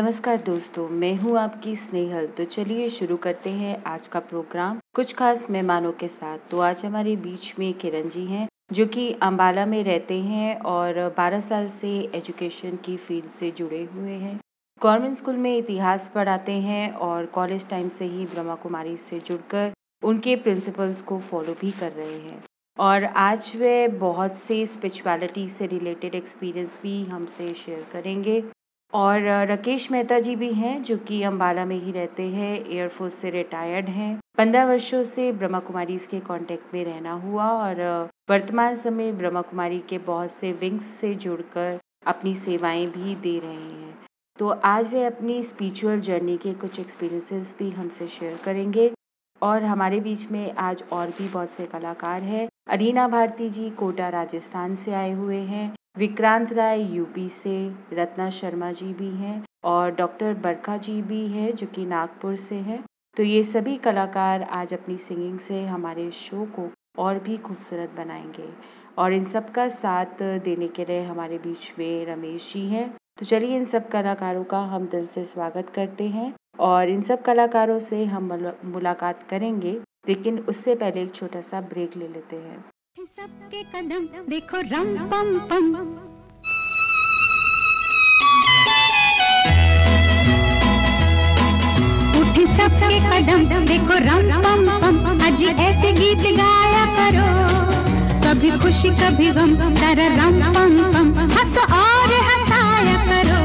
नमस्कार दोस्तों, मैं हूँ आपकी स्नेहल। तो चलिए शुरू करते हैं आज का प्रोग्राम। कुछ खास मेहमानों के साथ। तो आज हमारे बीच में किरण जी हैं, जो कि अम्बाला में रहते हैं और 12 साल से एजुकेशन की फ़ील्ड से जुड़े हुए हैं। गवर्नमेंट स्कूल में इतिहास पढ़ाते हैं और कॉलेज टाइम से ही ब्रह्मा कुमारी से जुड़कर उनके प्रिंसिपल्स को फॉलो भी कर रहे हैं। और आज वे बहुत से स्पिरिचुअलिटी से रिलेटेड एक्सपीरियंस भी हमसे शेयर करेंगे। और राकेश मेहता जी भी हैं, जो कि अम्बाला में ही रहते हैं, एयरफोर्स से रिटायर्ड हैं। पंद्रह वर्षों से ब्रह्मा कुमारी के कांटेक्ट में रहना हुआ और वर्तमान समय ब्रह्मा कुमारी के बहुत से विंग्स से जुड़कर अपनी सेवाएँ भी दे रहे हैं। तो आज वे अपनी स्पिरिचुअल जर्नी के कुछ एक्सपीरियंसेस भी हमसे शेयर करेंगे और हमारे बीच में आज और भी बहुत से कलाकार हैं। अरीना भारती जी कोटा, राजस्थान से आए हुए हैं। विक्रांत राय यूपी से रत्ना शर्मा जी भी हैं और डॉक्टर बरखा जी भी हैं जो कि नागपुर से हैं। तो ये सभी कलाकार आज अपनी सिंगिंग से हमारे शो को और भी खूबसूरत बनाएँगे। और इन सब का साथ देने के लिए हमारे बीच में रमेश जी हैं। तो चलिए इन सब कलाकारों का हम दिल से स्वागत करते हैं और इन सब कलाकारों से हम मुलाकात करेंगे। लेकिन उससे पहले एक छोटा सा ब्रेक ले लेते हैं। सबके कदम देखो रम पम पम। उठी सबके कदम देखो रम पम पम। अजी ऐसे गीत गाया करो। कभी खुशी, कभी गम तारा रम पम पम। हंस और हंसाया करो।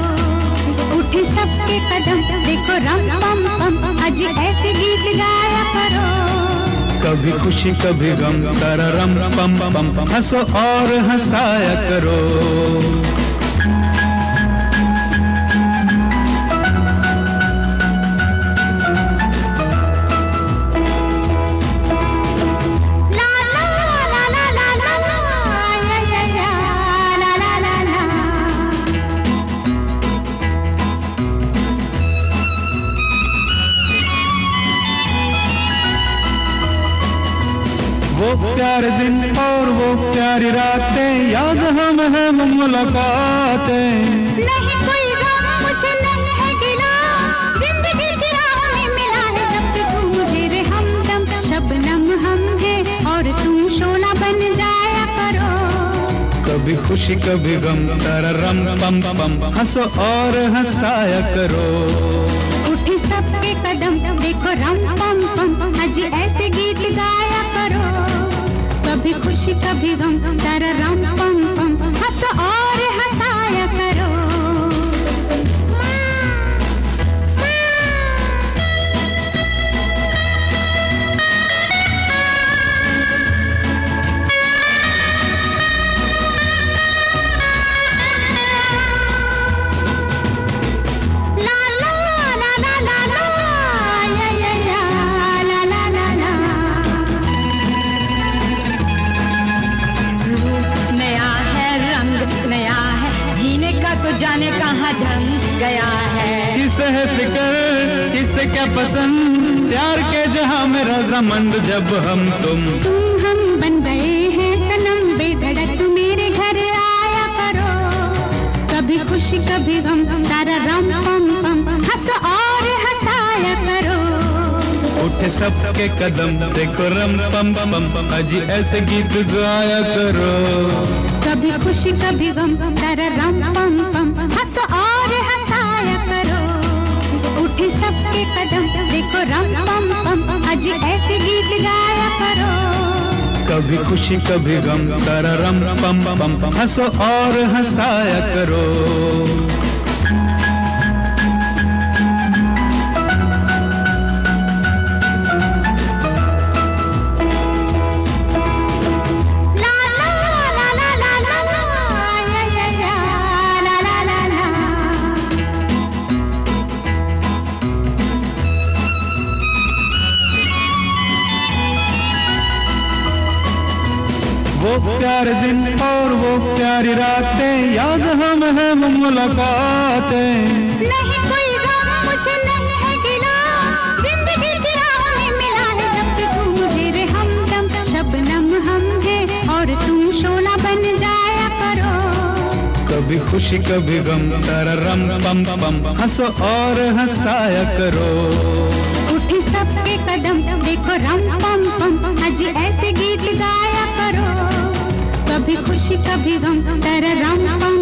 उठी सबके कदम देखो रम पम पम। अजी ऐसे गीत गाया करो। कभी खुशी कभी गम तर रम पम पम। हंसो और हंसाया करो। प्यारे दिन और वो प्यारी रातें। याद हम है मुलाकातें। नहीं कोई गम मुझे नहीं है गिला ज़िंदगी की राह में मिला है जब से तू मुझे रे हमदम शबनम हम है और तुम शोला बन जाया करो। कभी खुशी कभी गम तर रम पम पम हंसो और हंसाया करो। उठी सबके कदम देखो रम पम पम अजी ऐसे गीत गाया करो। कभी खुशी कभी गम तारा राम पम पम। हंस और पसंद। प्यार के जहाँ में रजामंद जब हम तुम। तुम हम बन गए हैं सनम बेधड़क मेरे घर आया करो। कभी खुशी कभी गम तारा रम पम पम हंस और हंसाया करो। उठे सबके कदम देखो रम पम पम अजी ऐसे गीत गाया करो। कभी खुशी कभी गम तारा रम पम पम। हंस सबके कदम देखो रम, पम पम आज ऐसे गीत गाया करो। कभी खुशी, कभी गम, तारा रम पम पम। हंसो और हंसाया करो। प्यारे दिन और वो प्यारी रातें। याद हम है मुलाकातें। नहीं कोई गम मुझे नहीं है गिला ज़िंदगी की राह में मिला है जब से तू मुझे रे हमदम। शबनम हम है और तुम शोला बन जाया करो। कभी खुशी कभी गम तारा रम पम पम। हंसो और हंसाया करो। उठी सबके कदम देखो रम पम पम। आज ऐसे गीत करो कभी खुशी कभी गम तर रम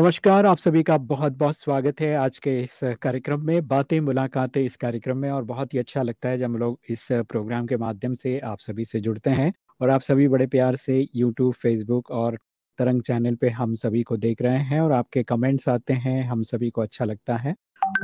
नमस्कार, आप सभी का बहुत बहुत स्वागत है आज के इस कार्यक्रम में, बातें, मुलाकातें इस कार्यक्रम में और बहुत ही अच्छा लगता है जब हम लोग इस प्रोग्राम के माध्यम से आप सभी से जुड़ते हैं और आप सभी बड़े प्यार से यूट्यूब फेसबुक और तरंग चैनल पे हम सभी को देख रहे हैं और आपके कमेंट्स आते हैं, हम सभी को अच्छा लगता है।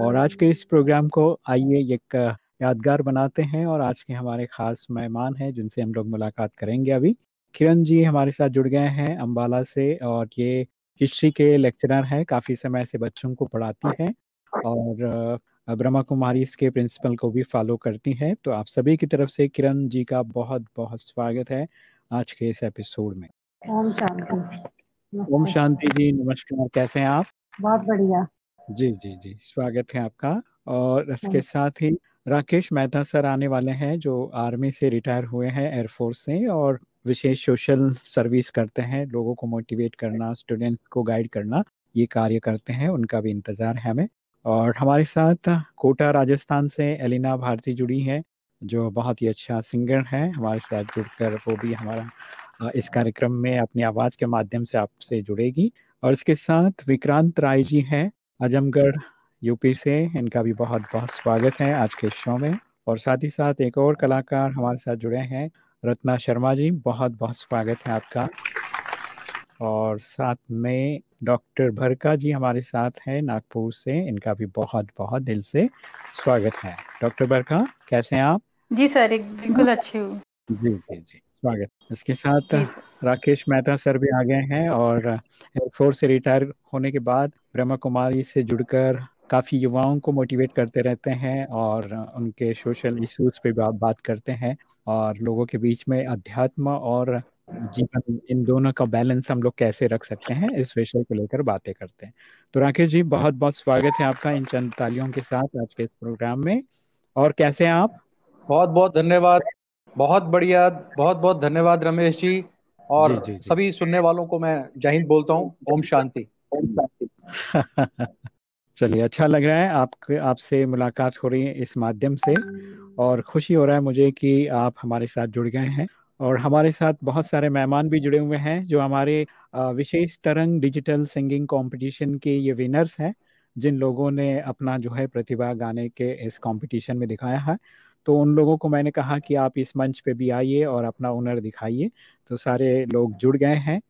और आज के इस प्रोग्राम को आइए एक यादगार बनाते हैं और आज के हमारे खास मेहमान हैं जिनसे हम लोग मुलाकात करेंगे अभी। किरण जी हमारे साथ जुड़ गए हैं अम्बाला से और ये हिस्ट्री के लेक्चरर हैं काफ़ी समय से बच्चों को पढ़ाती हैं और ब्रह्मा कुमारी इसके प्रिंसिपल को भी फॉलो करती हैं। तो आप सभी की तरफ़ से किरण जी का बहुत बहुत स्वागत है आज के इस एपिसोड में। ओम शांति। ओम शांति जी नमस्कार कैसे हैं आप? बहुत बढ़िया। जी जी जी स्वागत है आपका। और इसके। साथ ही राकेश मेहता सर आने वाले हैं जो आर्मी से रिटायर हुए हैं एयरफोर्स से और विशेष सोशल सर्विस करते हैं, लोगों को मोटिवेट करना स्टूडेंट्स को गाइड करना, ये कार्य करते हैं, उनका भी इंतज़ार है हमें। और हमारे साथ कोटा, राजस्थान से एलिना भारती जुड़ी है, जो बहुत ही अच्छा सिंगर है। हमारे साथ जुड़कर वो भी हमारा इस कार्यक्रम में अपनी आवाज़ के माध्यम से आपसे जुड़ेगी। और इसके साथ विक्रांत राय जी हैं, आजमगढ़ यूपी से। इनका भी बहुत बहुत स्वागत है आज के शो में। और साथ ही साथ एक और कलाकार हमारे साथ जुड़े हैं रत्ना शर्मा जी बहुत बहुत स्वागत है आपका। और साथ में डॉक्टर भरका जी हमारे साथ हैं नागपुर से इनका भी बहुत बहुत दिल से स्वागत है। डॉक्टर भरका कैसे हैं आप? जी सर एक बिल्कुल अच्छी हूँ। जी जी जी स्वागत। इसके साथ राकेश मेहता सर भी आ गए हैं और एयरफोर्स से रिटायर होने के बाद ब्रह्मा कुमारी से जुड़कर काफ़ी युवाओं को मोटिवेट करते रहते हैं और उनके सोशल इश्यूज़ पे बा, बात करते हैं। और लोगों के बीच में अध्यात्म और जीवन इन दोनों का बैलेंस हम लोग कैसे रख सकते हैं इस विषय को लेकर बातें करते हैं। तो राकेश जी बहुत बहुत स्वागत है आपका इन चंद तालियों के साथ आज के इस प्रोग्राम में। और कैसे हैं आप? बहुत बहुत धन्यवाद। बहुत बढ़िया बहुत बहुत धन्यवाद रमेश जी। और जी, जी, जी। सभी सुनने वालों को मैं जय हिंद बोलता हूँ। ओम शांति। चलिए अच्छा लग रहा है आप आपसे मुलाकात हो रही है इस माध्यम से। और खुशी हो रहा है मुझे कि आप हमारे साथ जुड़ गए हैं और हमारे साथ बहुत सारे मेहमान भी जुड़े हुए हैं, जो हमारे विशेष तरंग डिजिटल सिंगिंग कंपटीशन के ये विनर्स हैं, जिन लोगों ने अपना जो है प्रतिभा गाने के इस कंपटीशन में दिखाया है। तो उन लोगों को मैंने कहा कि आप इस मंच पे भी आइए और अपना हुनर दिखाइए। तो सारे लोग जुड़ गए हैं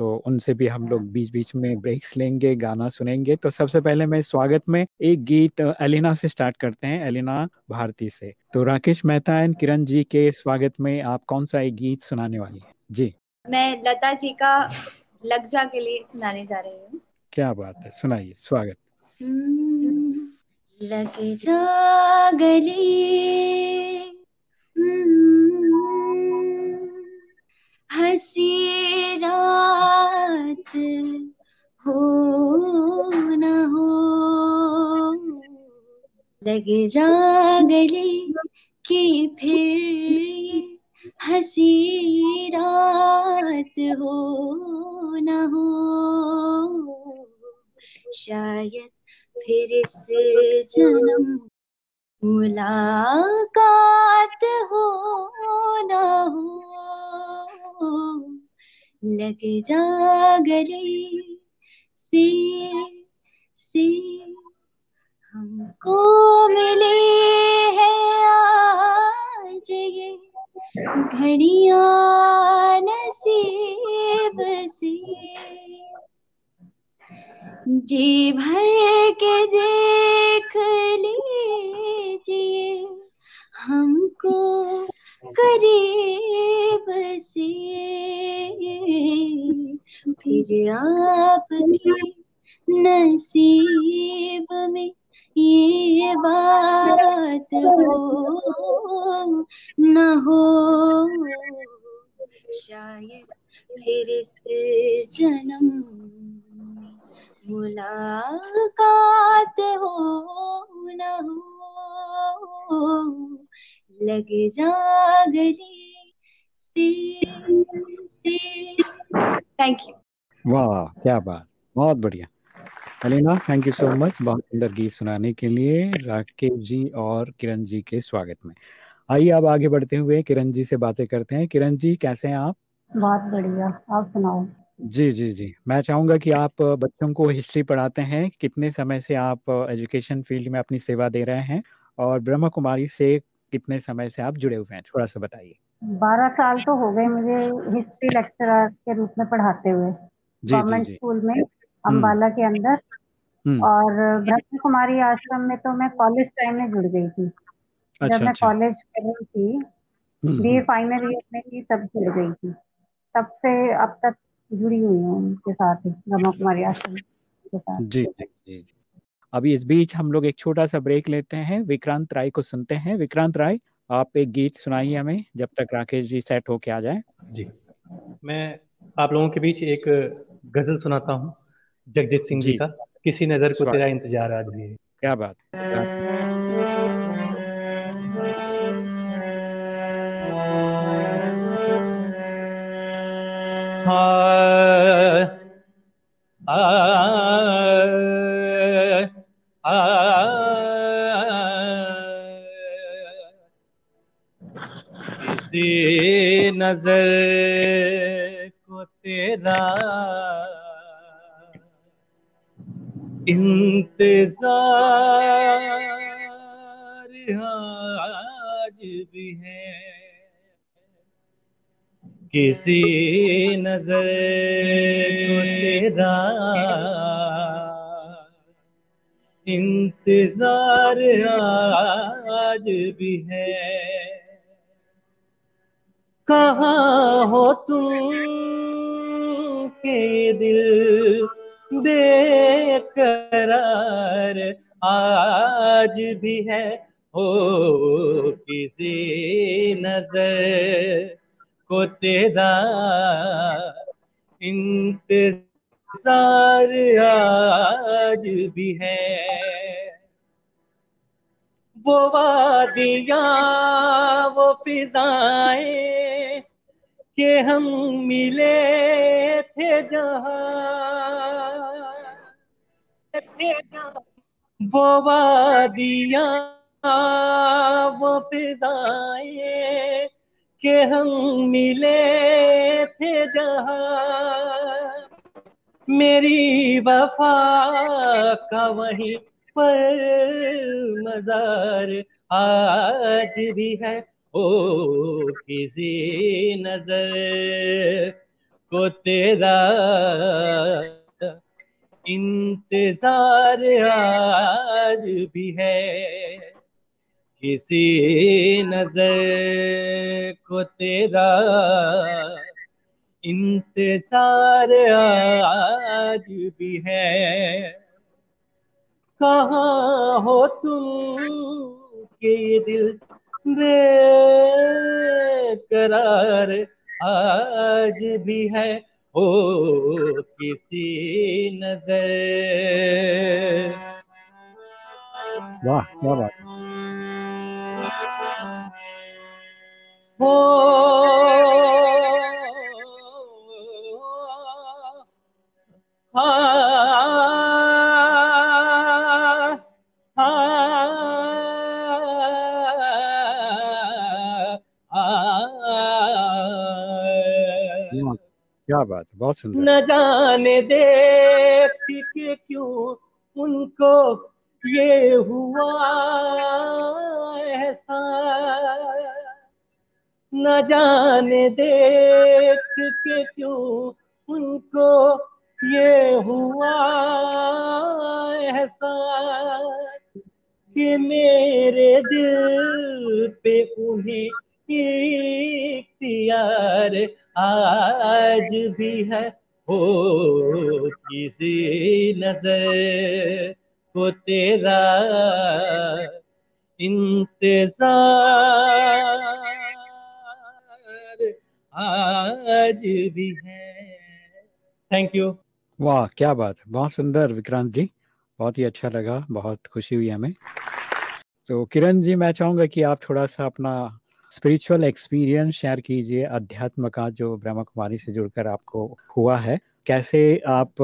तो उनसे भी हम लोग बीच बीच में ब्रेक्स लेंगे गाना सुनेंगे। तो सबसे पहले मैं स्वागत में एक गीत एलिना से स्टार्ट करते हैं एलिना भारती से। तो राकेश मेहता एंड किरण जी के स्वागत में आप कौन सा एक गीत सुनाने वाली है? जी। मैं लता जी का लग जा के लिए सुनाने जा रही हूँ। क्या बात है सुनाइए स्वागत। हम्म, लग जा गले। हम्म, हँसी रात हो न हो। लग जा गले कि फिर हँसी रात हो न हो। शायद फिर इस जन्म मुलाकात हो ना हो। लग जा गले से से हमको मिले है आज ये घड़िया नसीब से। जी भर के देख लीजिए हमको करीब से। फिर आपकी नसीब में ये बात हो न हो। शायद फिर इस जन्म मुलाकात हो न हो। लग जा गले से से थैंक यू वाह क्या बात। बहुत बढ़िया। Alina thank you so much बहुत सुंदर गीत सुनाने के लिए राकेश जी और किरण जी के स्वागत में। आइए अब आगे बढ़ते हुए किरण जी से बातें करते हैं। किरण जी कैसे हैं आप? बहुत बढ़िया। आप सुनाओ। जी जी जी। मैं चाहूँगा कि आप बच्चों को हिस्ट्री पढ़ाते हैं। कितने समय से आप एजुकेशन फ़ील्ड में अपनी सेवा दे रहे हैं? और ब्रह्म कुमारी से कितने समय से आप जुड़े हुए हैं? थोड़ा सा बताइए। बारह साल तो हो गए मुझे हिस्ट्री लेक्चरर के रूप में पढ़ाते हुए। गवर्नमेंट स्कूल में अम्बाला के अंदर। हम्म। और ब्रह्म कुमारी आश्रम में तो मैं कॉलेज टाइम में जुड़ गई थी। अच्छा, जब मैं अच्छा। कॉलेज कर रही थी हम्म हम्म। फाइनल ईयर में थी तब जुड़ गई थी। तब से अब तक जुड़ी हुई हूँ उनके साथ ही ब्रह्म कुमारी आश्रम के साथ। जी जी जी जी। अभी इस बीच हम लोग एक छोटा सा ब्रेक लेते हैं। विक्रांत राय को सुनते हैं। विक्रांत राय आप एक गीत सुनाइए हमें जब तक राकेश जी सेट होके आ जाए। जी। मैं आप लोगों के बीच एक गज़ल सुनाता हूँ जगजीत सिंह जी जी। का किसी नज़र को तेरा इंतज़ार आज भी क्या बात। हाँ आ, आ, नज़र को तेरा इंतज़ार आज भी है। किसी नज़र को तेरा इंतज़ार आज भी है। कहाँ हो तुम के दिल? बेकरार आज भी है, हो किसी नज़र? को तेरा इंतज़ार आज भी है। वो वादियाँ, वो फिजाएँ के हम मिले थे जहाँ। वो वादियाँ, वो फिजाएँ के हम मिले थे जहाँ। मेरी वफा का वहीं पर मजार आज भी है। ओ, किसी नज़र को तेरा इंतज़ार आज भी है। किसी नज़र को तेरा इंतज़ार आज भी है। कहाँ हो तुम के ये दिल बेकरार? आज भी है ओ किसी नज़र। वाह क्या बात। हो हाँ क्या बात है, बहुत सुंदर। न जाने देख के क्यों उनको ये हुआ ऐसा न जाने देख के क्यों उनको ये हुआ ऐसा कि मेरे दिल पे उन्हें इख्तियार आज भी है। हो किसी नज़र को तेरा इंतज़ार आज भी है। थैंक यू वाह, क्या बात है। बहुत सुंदर, विक्रांत जी। बहुत ही अच्छा लगा। बहुत खुशी हुई हमें। तो किरण जी, मैं चाहूँगा कि आप थोड़ा सा अपना स्पिरिचुअल एक्सपीरियंस शेयर कीजिए अध्यात्म का जो ब्रह्मा कुमारी से जुड़कर आपको हुआ है। कैसे आप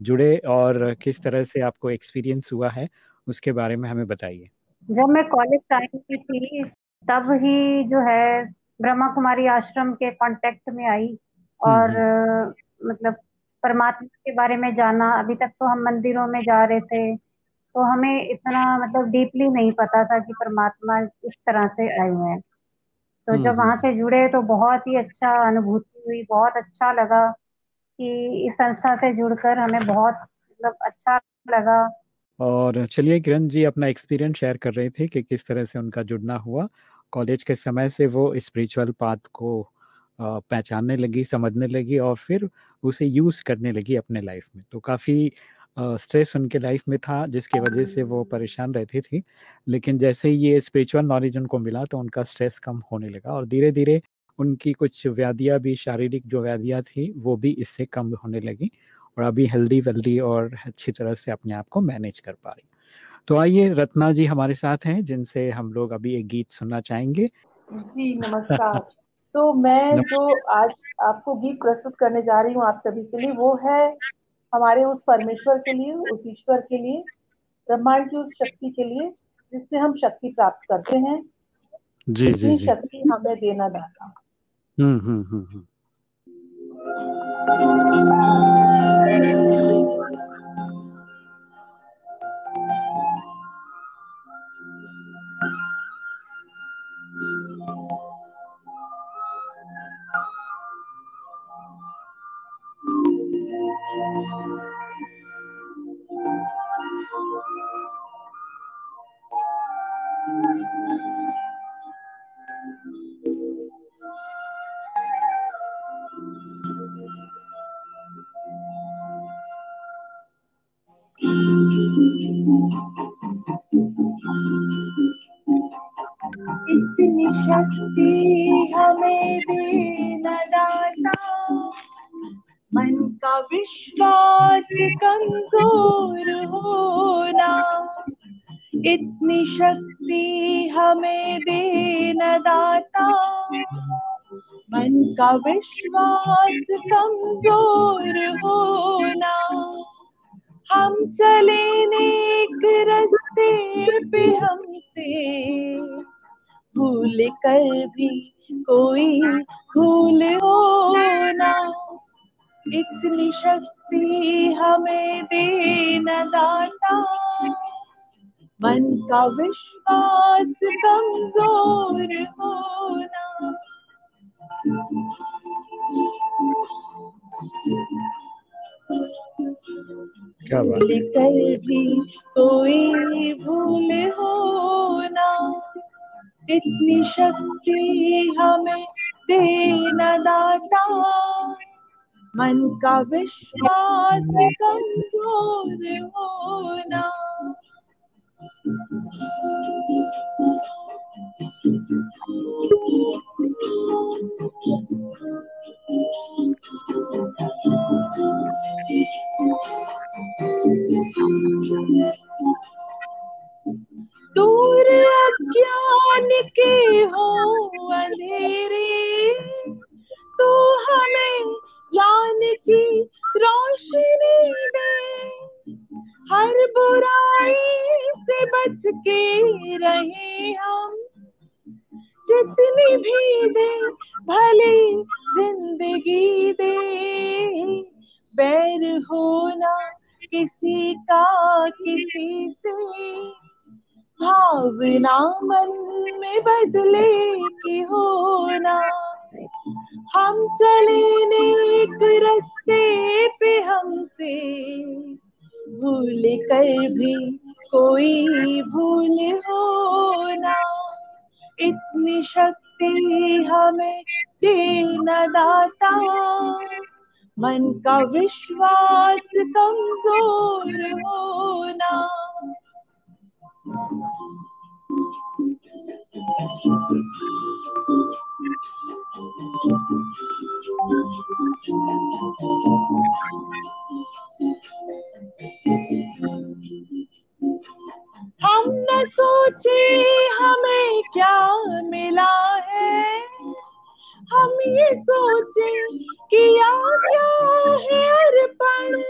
जुड़े और किस तरह से आपको एक्सपीरियंस हुआ है उसके बारे में हमें बताइए। जब मैं कॉलेज टाइम की थी तब ही जो है ब्रह्मा कुमारी आश्रम के कांटेक्ट में आई और मतलब परमात्मा के बारे में जाना। अभी तक तो हम मंदिरों में जा रहे थे तो हमें इतना मतलब डीपली नहीं पता था कि परमात्मा इस तरह से आए हुए हैं। तो जब वहाँ से जुड़े तो बहुत ही अच्छा अनुभूति हुई बहुत अच्छा लगा कि इस संस्था से जुड़कर हमें बहुत मतलब अच्छा लगा। और चलिए किरण जी अपना एक्सपीरियंस शेयर कर रहे थे कि किस तरह से उनका जुड़ना हुआ। कॉलेज के समय से वो स्पिरिचुअल पाथ को पहचानने लगी समझने लगी और फिर उसे यूज़ करने लगी अपने लाइफ में। तो काफ़ी स्ट्रेस उनके लाइफ में था जिसकी वजह से वो परेशान रहती थी। लेकिन जैसे ही ये स्पिरिचुअल नॉलेज उनको मिला तो उनका स्ट्रेस कम होने लगा और धीरे धीरे उनकी कुछ व्याधियाँ भी शारीरिक जो व्याधियाँ थी वो भी इससे कम होने लगी और अभी हेल्दी वेल्दी और अच्छी तरह से अपने आप को मैनेज कर पा रही तो आइए रत्ना जी हमारे साथ हैं जिनसे हम लोग अभी एक गीत सुनना चाहेंगे। जी नमस्कार। तो मैं जो आज आपको गीत प्रस्तुत करने जा रही हूँ आप सभी के लिए वो है हमारे उस परमेश्वर के लिए उस ईश्वर के लिए ब्रह्मांड की उस शक्ति के लिए जिससे हम शक्ति प्राप्त करते हैं जी जी जी। शक्ति हमें देना दाता। हम्म हम्म हम्म। इतनी शक्ति हमें देना दाता। मन का विश्वास कमज़ोर होना। इतनी शक्ति हमें देना दाता। मन का विश्वास कमज़ोर होना। हम चले नेक रास्ते पे हमसे। भूल कर भी कोई भूल होना इतनी शक्ति हमें देना दाता। मन का विश्वास कमज़ोर होना। क्या बात कर भी कोई भूल होना इतनी शक्ति हमें देना दाता। मन का विश्वास कमज़ोर होना। दूर अज्ञान के हो अंधेरे तो हमें ज्ञान की रोशनी दे। हर बुराई से बच के रहे हम जितनी भी दे, भले ज़िंदगी दे। बैर होना किसी का किसी से। भावना मन में बदले की होना। हम चले नेक रस्ते पे हमसे। भूल कर भी कोई भूल होना। इतनी शक्ति हमें देना दाता मन का विश्वास कमज़ोर होना। हम न सोचे हमें क्या मिला है? हम ये सोचे किया क्या है अर्पण।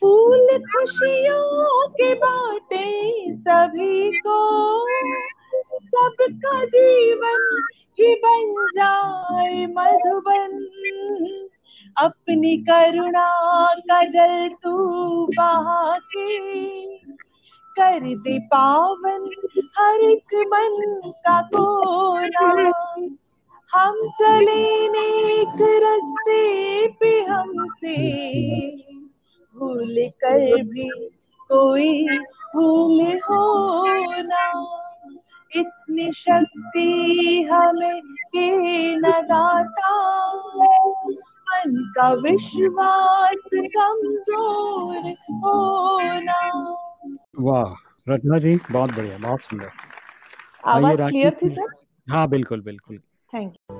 फूल खुशियों के बाटे सभी को। सबका जीवन ही बन जाए मधुबन। अपनी करुणा का जल तू बहा कर दे पावन हर एक मन का कोना हम चले नेक रास्ते पे हमसे, भूल कर भी कोई भूल होना। इतनी शक्ति हमें के न दाता मन का विश्वास कमज़ोर होना। वाह रत्ना जी बहुत बढ़िया बहुत सुंदर। आवाज़ क्लियर थी सर? हाँ बिल्कुल बिल्कुल। थैंक यू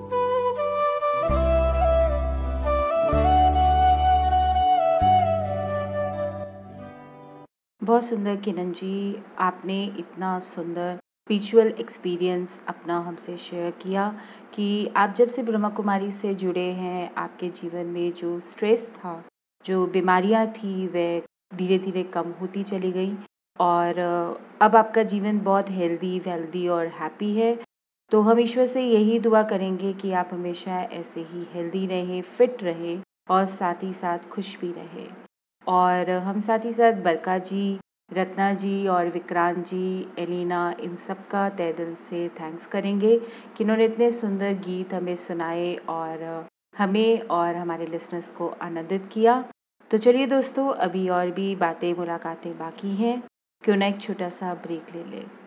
बहुत सुंदर किरण जी आपने इतना सुंदर स्पिरिचुअल एक्सपीरियंस अपना हमसे शेयर किया कि आप जब से ब्रह्मा कुमारी से जुड़े हैं आपके जीवन में जो स्ट्रेस था जो बीमारियाँ थी वह धीरे धीरे कम होती चली गई। और अब आपका जीवन बहुत हेल्दी वेल्दी और हैप्पी है। तो हम ईश्वर से यही दुआ करेंगे कि आप हमेशा ऐसे ही हेल्दी रहें फिट रहें और साथ ही साथ खुश भी रहें। और हम साथ ही साथ बरका जी, रत्ना जी और विक्रांत जी, एलिना, इन सब का तय दिल से थैंक्स करेंगे कि इन्होंने इतने सुंदर गीत हमें सुनाए और, हमें और हमारे लिसनर्स को आनंदित किया। तो चलिए दोस्तों, अभी और भी बातें, मुलाकातें बाकी हैं। क्यों ना एक छोटा सा ब्रेक ले लें।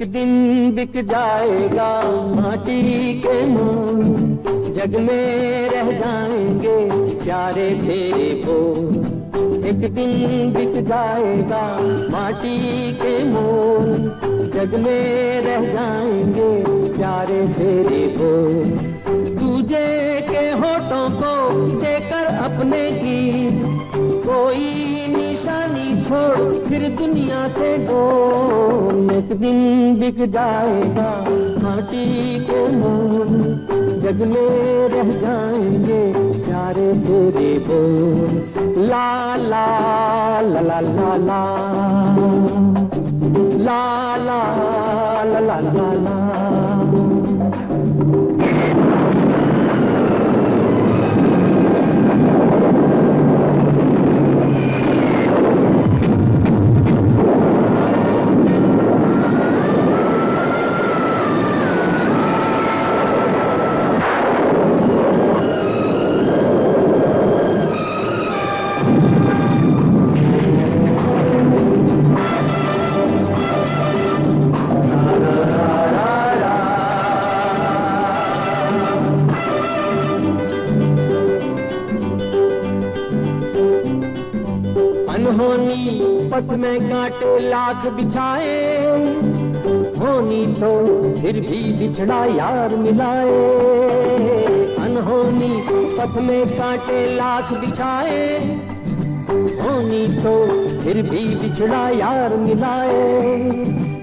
एक दिन बिक जाएगा माटी के मोल। जग में रह जाएँगे प्यारे तेरे को एक दिन बिक जाएगा माटी के मोल। जग में रह जाएँगे प्यारे तेरे को तुझे के होठों को देकर अपने गीत। कोई छोड़, फिर दुनिया से दो एक दिन बिक जाएगा माटी के मोल जग में रह जाएँगे प्यारे तेरे बोल। ला ला ला ला ला। ला ला ला ला ला ला। पथ में कांटे लाख बिछाए। होनी तो फिर भी बिछड़ा यार मिलाए। अनहोनी पथ में कांटे लाख बिछाए। होनी तो फिर भी बिछड़ा यार मिलाए।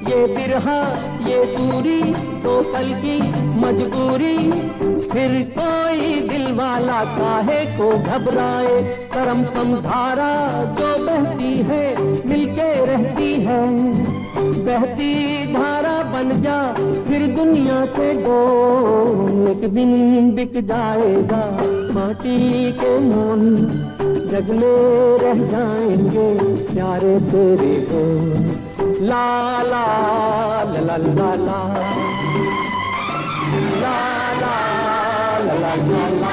ये बिरहा, ये दूरी तो पल की मजबूरी। फिर कोई दिल वाला काहे को घबराए? करम पम धारा जो बहती है, मिलके रहती है। बहती धारा बन जा, फिर दुनिया से दो। एक दिन बिक जाएगा माटी के मोल जग में रह जाएँगे प्यारे तेरे को ला ला ला ला। ला ला ला ला ला ला।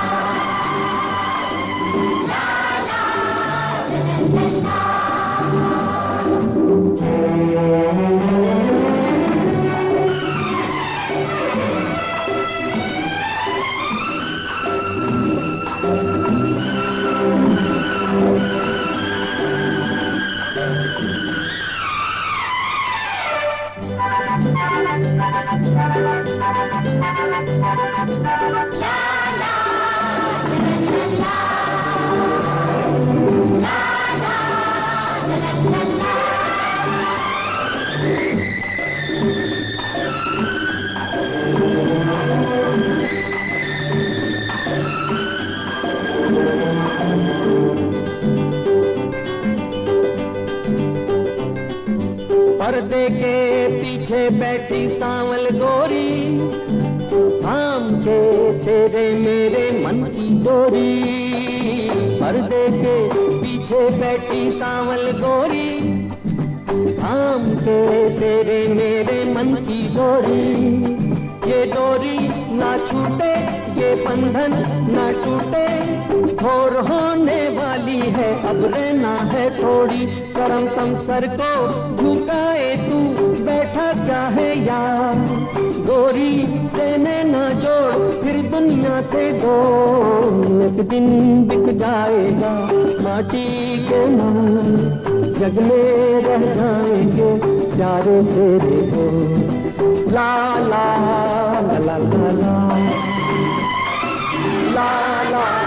पीछे बैठी सांवल गोरी। थाम के तेरे मेरे मन की डोरी। पर्दे के पीछे बैठी सांवल गोरी। थाम के तेरे मेरे मन की डोरी। ये डोरी ना छूटे, ये बंधन ना टूटे। और होने वाली है, अब रहना है थोड़ी। करम तम सर को चाहे यार। गोरी देने ना जोड़, फिर दुनिया से दो। एक दिन बिक जाएगा माटी के नाम। जग में रह जाएँगे प्यारे तेरे को ला ला ला ला ला। ला ला।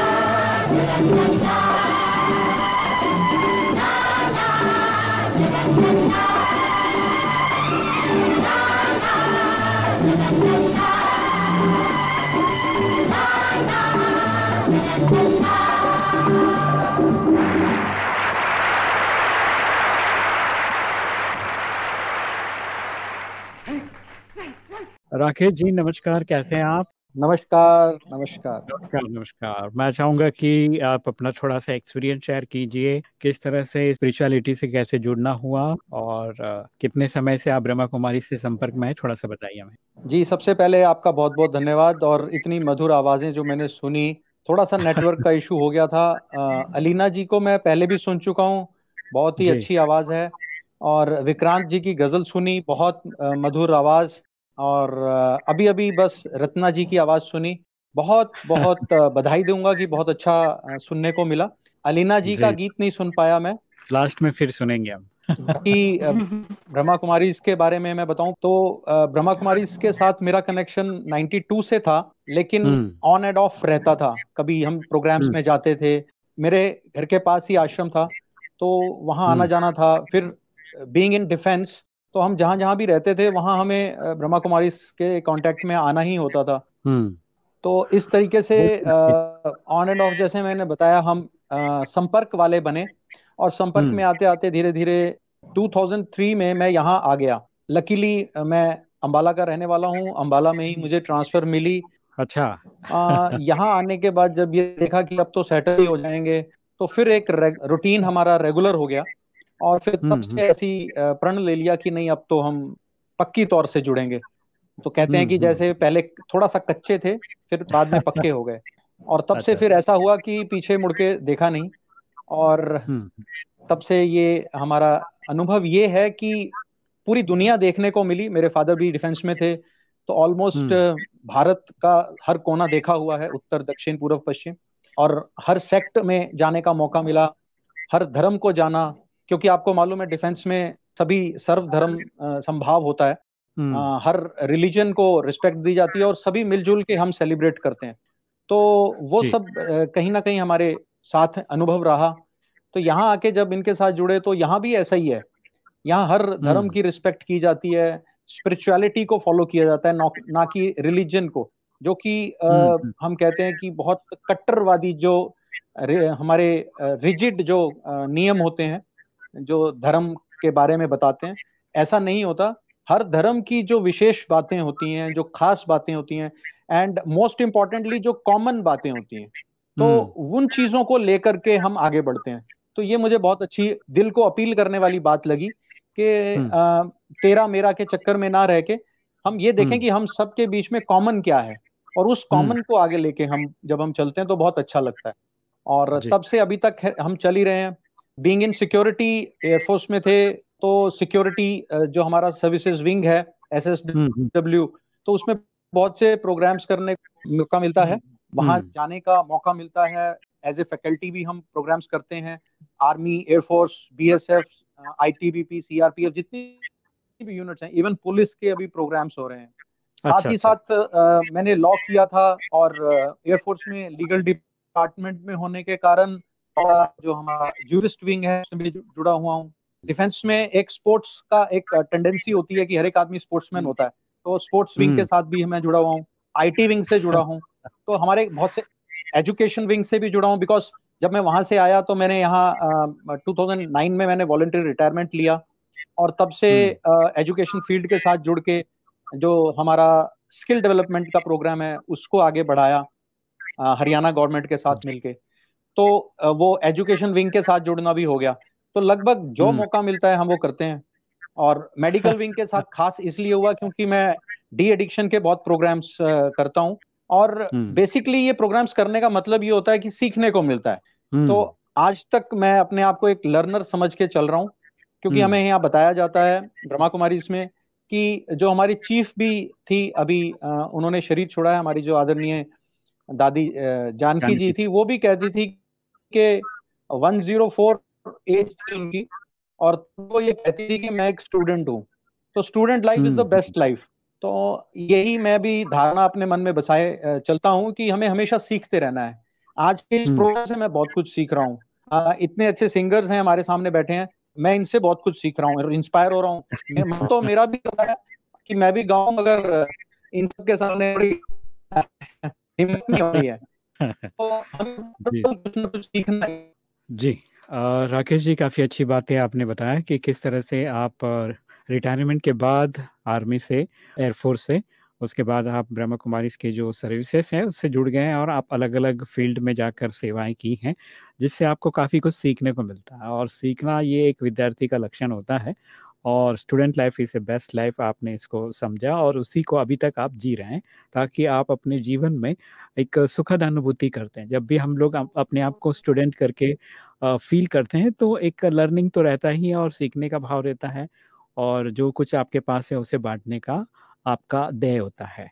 राकेश जी नमस्कार कैसे हैं आप? नमस्कार नमस्कार। नमस्कार नमस्कार। मैं चाहूँगा कि आप अपना थोड़ा सा एक्सपीरियंस शेयर कीजिए किस तरह से स्पिरिचुअलिटी से कैसे जुड़ना हुआ और कितने समय से आप ब्रह्मा कुमारी से संपर्क में है थोड़ा सा बताइए हमें। जी सबसे पहले आपका बहुत बहुत धन्यवाद और इतनी मधुर आवाज़ें जो मैंने सुनी थोड़ा सा नेटवर्क का इशू हो गया था। आ, अलीना जी को मैं पहले भी सुन चुका हूँ बहुत ही अच्छी आवाज़ है और विक्रांत जी की गज़ल सुनी बहुत मधुर आवाज़। और अभी अभी बस रत्ना जी की आवाज़ सुनी। बहुत बहुत बधाई दूँगा कि बहुत अच्छा सुनने को मिला। अलीना जी, जी। का गीत नहीं सुन पाया मैं। लास्ट में फिर सुनेंगे हम। कि ब्रह्मा कुमारी के बारे में मैं बताऊँ तो ब्रह्मा कुमारी के साथ मेरा कनेक्शन 92 से था लेकिन ऑन एंड ऑफ़ रहता था। कभी हम प्रोग्राम्स में जाते थे। मेरे घर के पास ही आश्रम था तो वहाँ आना जाना था। फिर बीइंग इन डिफेंस तो हम जहाँ जहाँ भी रहते थे वहाँ हमें ब्रह्मा कुमारी के कांटेक्ट में आना ही होता था। हम्म। तो इस तरीके से ऑन एंड ऑफ़ जैसे मैंने बताया हम आ, संपर्क वाले बने और संपर्क हम्म। में आते आते धीरे धीरे 2003 में मैं यहाँ आ गया। लकीली मैं अंबाला का रहने वाला हूँ। अंबाला में ही मुझे ट्रांसफ़र मिली। अच्छा। यहाँ आने के बाद जब ये देखा कि अब तो सेटल ही हो जाएँगे तो फिर एक रूटीन हमारा रेगुलर हो गया। और फिर तब से ऐसी प्रण ले लिया कि नहीं अब तो हम पक्की तौर से जुड़ेंगे। तो कहते हैं कि जैसे पहले थोड़ा सा कच्चे थे फिर बाद में पक्के हो गए। और तब से अच्छा। फिर ऐसा हुआ कि पीछे मुड़ के देखा नहीं। और तब से ये हमारा अनुभव ये है कि पूरी दुनिया देखने को मिली। मेरे फादर भी डिफेंस में थे तो ऑलमोस्ट भारत का हर कोना देखा हुआ है उत्तर दक्षिण पूर्व पश्चिम। और हर सेक्ट में जाने का मौका मिला हर धर्म को जाना क्योंकि आपको मालूम है डिफेंस में सभी सर्वधर्म संभाव होता है। आ, हम्म। हर रिलीजन को रिस्पेक्ट दी जाती है और सभी मिलजुल के हम सेलिब्रेट करते हैं। तो वो सब कहीं ना कहीं हमारे साथ अनुभव रहा। तो यहाँ आके जब इनके साथ जुड़े तो यहाँ भी ऐसा ही है। यहाँ हर धर्म हम्म। की रिस्पेक्ट की जाती है स्पिरिचुअलिटी को फॉलो किया जाता है ना कि रिलीजन को जो कि हम्म, हम कहते हैं कि बहुत कट्टरवादी जो हमारे रिजिड जो नियम होते हैं जो धर्म के बारे में बताते हैं ऐसा नहीं होता हर धर्म की जो विशेष बातें होती हैं जो खास बातें होती हैं एंड मोस्ट इंपॉर्टेंटली जो कॉमन बातें होती हैं तो हम्म। उन चीज़ों को लेकर के हम आगे बढ़ते हैं तो ये मुझे बहुत अच्छी दिल को अपील करने वाली बात लगी कि हम्म। तेरा मेरा के चक्कर में ना रह के हम ये देखें हम्म। कि हम सबके बीच में कॉमन क्या है और उस कॉमन को आगे लेके हम जब हम चलते हैं तो बहुत अच्छा लगता है और तब से अभी तक हम चल ही रहे हैं बीइंग इन सिक्योरिटी एयरफोर्स में थे तो सिक्योरिटी जो हमारा सर्विसेज़ विंग है एस एस डब्ल्यू तो उसमें बहुत से प्रोग्राम्स करने का मौका मिलता है। वहाँ जाने का मौका मिलता है। एज ए फैकल्टी भी हम प्रोग्राम्स करते हैं। Army air force B S F I T B P C R P F जितनी भी यूनिट्स हैं इवन पुलिस के अभी प्रोग्राम्स हो रहे हैं। अच्छा, साथ ही अच्छा। साथ आ, मैंने लॉ किया था और एयरफोर्स में लीगल डिपार्टमेंट में होने के कारण और जो हमारा जूरिस्ट विंग है उसमें भी जुड़ा हुआ हूँ। डिफेंस में एक स्पोर्ट्स का एक टेंडेंसी होती है कि हर एक आदमी स्पोर्ट्समैन होता है। तो स्पोर्ट्स विंग के हम्म। साथ भी मैं जुड़ा हुआ हूँ। आईटी विंग से जुड़ा हूँ। तो हमारे बहुत से एजुकेशन विंग से भी जुड़ा हूँ बिकॉज़ जब मैं वहाँ से आया तो मैंने यहाँ टू थाउज़ेंड नाइन में मैंने वॉलेंटरी रिटायरमेंट लिया और तब से एजुकेशन हम्म। फ़ील्ड के साथ जुड़ के जो हमारा स्किल डेवलपमेंट का प्रोग्राम है उसको आगे बढ़ाया हरियाणा गवर्नमेंट के साथ मिलके। तो वो एजुकेशन विंग के साथ जुड़ना भी हो गया। तो लगभग जो हम्म। मौका मिलता है हम वो करते हैं। और मेडिकल विंग के साथ खास इसलिए हुआ क्योंकि मैं डी एडिक्शन के बहुत प्रोग्राम्स करता हूँ। और बेसिकली हम्म। ये प्रोग्राम्स करने का मतलब ये होता है कि सीखने को मिलता है। हम्म। तो आज तक मैं अपने आप को एक लर्नर समझ के चल रहा हूँ। क्योंकि हमें यहाँ बताया जाता है ब्रह्मा कुमारी इसमें कि जो हमारी चीफ भी थी अभी उन्होंने शरीर छोड़ा है। हमारी जो आदरणीय दादी जानकी जी थी वो भी कहती थी के 104 एज थी उनकी और वो ये कहती थी कि मैं एक स्टूडेंट हूँ। तो student life is the best life तो यही मैं भी धारणा अपने मन में बसाए चलता हूँ कि हमें हमेशा सीखते रहना है। आज के इस प्रोग्राम हम्म। से मैं बहुत कुछ सीख रहा हूँ। इतने अच्छे सिंगर्स हैं हमारे सामने बैठे हैं मैं इनसे बहुत कुछ सीख रहा हूँ इंस्पायर हो रहा हूँ। तो मेरा भी होता है कि मैं भी गाऊं मगर इन सब के सामने बड़ी हिम्मत नहीं हो रही है। तो जी। सीखना राकेश जी काफ़ी अच्छी बातें आपने बताया कि किस तरह से आप रिटायरमेंट के बाद आर्मी से एयरफोर्स से उसके बाद आप ब्रह्मा कुमारी के जो सर्विसेज़ हैं उससे जुड़ गए हैं और आप अलग अलग फ़ील्ड में जाकर सेवाएँ की हैं जिससे आपको काफ़ी कुछ सीखने को मिलता है। और सीखना ये एक विद्यार्थी का लक्षण होता है और student life is a best life आपने इसको समझा और उसी को अभी तक आप जी रहे हैं ताकि आप अपने जीवन में एक सुखद अनुभूति करते हैं। जब भी हम लोग अपने आप को स्टूडेंट करके फील करते हैं तो एक लर्निंग तो रहता ही है और सीखने का भाव रहता है और जो कुछ आपके पास है उसे बांटने का आपका ध्येय होता है।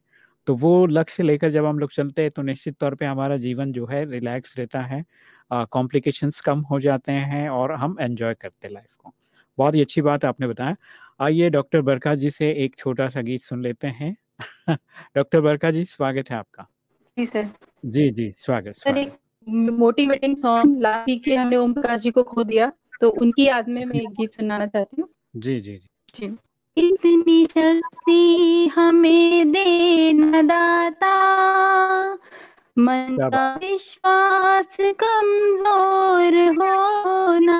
तो वो लक्ष्य लेकर जब हम लोग चलते हैं तो निश्चित तौर पे हमारा जीवन जो है रिलैक्स रहता है कॉम्प्लिकेशंस कम हो जाते हैं और हम एंजॉय करते हैं लाइफ को। बहुत ही अच्छी बात आपने बताया। आइए डॉक्टर बरखा जी से एक छोटा सा गीत सुन लेते हैं। डॉक्टर बरखा जी स्वागत है आपका। जी सर। जी जी स्वागत सर एक मोटिवेटिंग सॉन्ग लाठी के हमने ओम प्रकाश जी को खो दिया तो उनकी याद में मैं एक गीत सुनाना चाहती हूँ। जी जी जी। जी। इतनी शक्ति हमें दे न दाता मन का विश्वास कमज़ोर होना।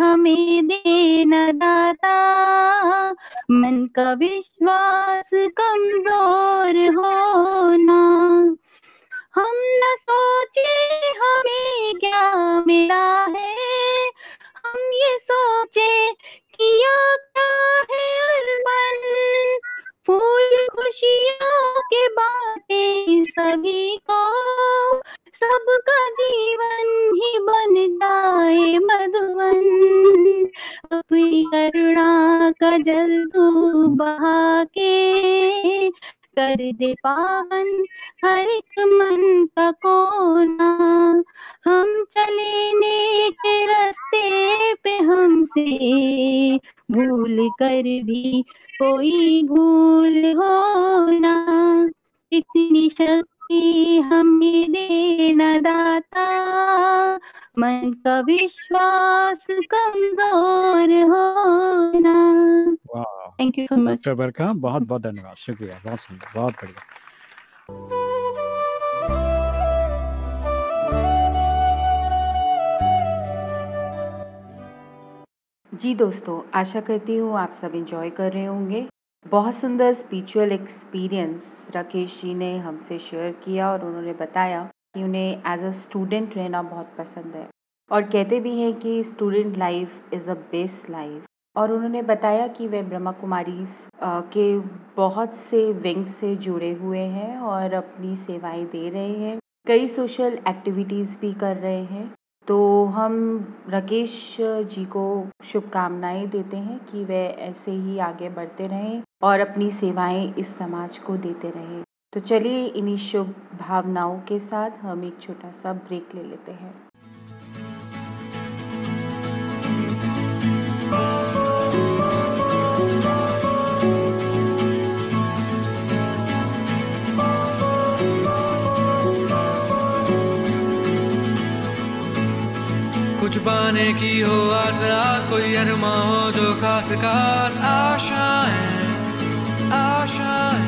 हमें देना दाता। मन का विश्वास कमज़ोर होना। हम न सोचे हमें क्या मिला है। हम ये सोचे किया क्या है अरमान। फूल खुशियों के बातें सभी को। सबका जीवन ही बन जाए मधुवन अपनी करुणा का जल तू बहा के कर दे पावन हर एक मन का कोना। हम चले नेक रास्ते पे हमसे भूल कर भी कोई भूल होना इतनी शक्ति हमें देना दाता। मन का विश्वास कमज़ोर होना। Thank you so much doctor बहुत बहुत धन्यवाद। शुक्रिया बहुत सुंदर बहुत बढ़िया। जी दोस्तों आशा करती हूँ आप सब इंजॉय कर रहे होंगे। बहुत सुंदर स्पिरिचुअल एक्सपीरियंस राकेश जी ने हमसे शेयर किया और उन्होंने बताया कि उन्हें एज अ स्टूडेंट रहना बहुत पसंद है। और कहते भी हैं कि student life is the best life और उन्होंने बताया कि वे ब्रह्मा कुमारी के बहुत से विंग्स से जुड़े हुए हैं और अपनी सेवाएँ दे रहे हैं। कई सोशल एक्टिविटीज़ भी कर रहे हैं। तो हम राकेश जी को शुभकामनाएँ देते हैं कि वे ऐसे ही आगे बढ़ते रहें और अपनी सेवाएँ इस समाज को देते रहें। तो चलिए इन्हीं शुभ भावनाओं के साथ हम एक छोटा सा ब्रेक ले लेते हैं। कुछ पाने की हो आस आस कोई अरमा हो जो खास खास आशाएँ आशाएँ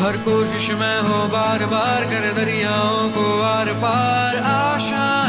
हर कोशिश में हो, बार बार कर दरियाओं को आर पार आशाएँ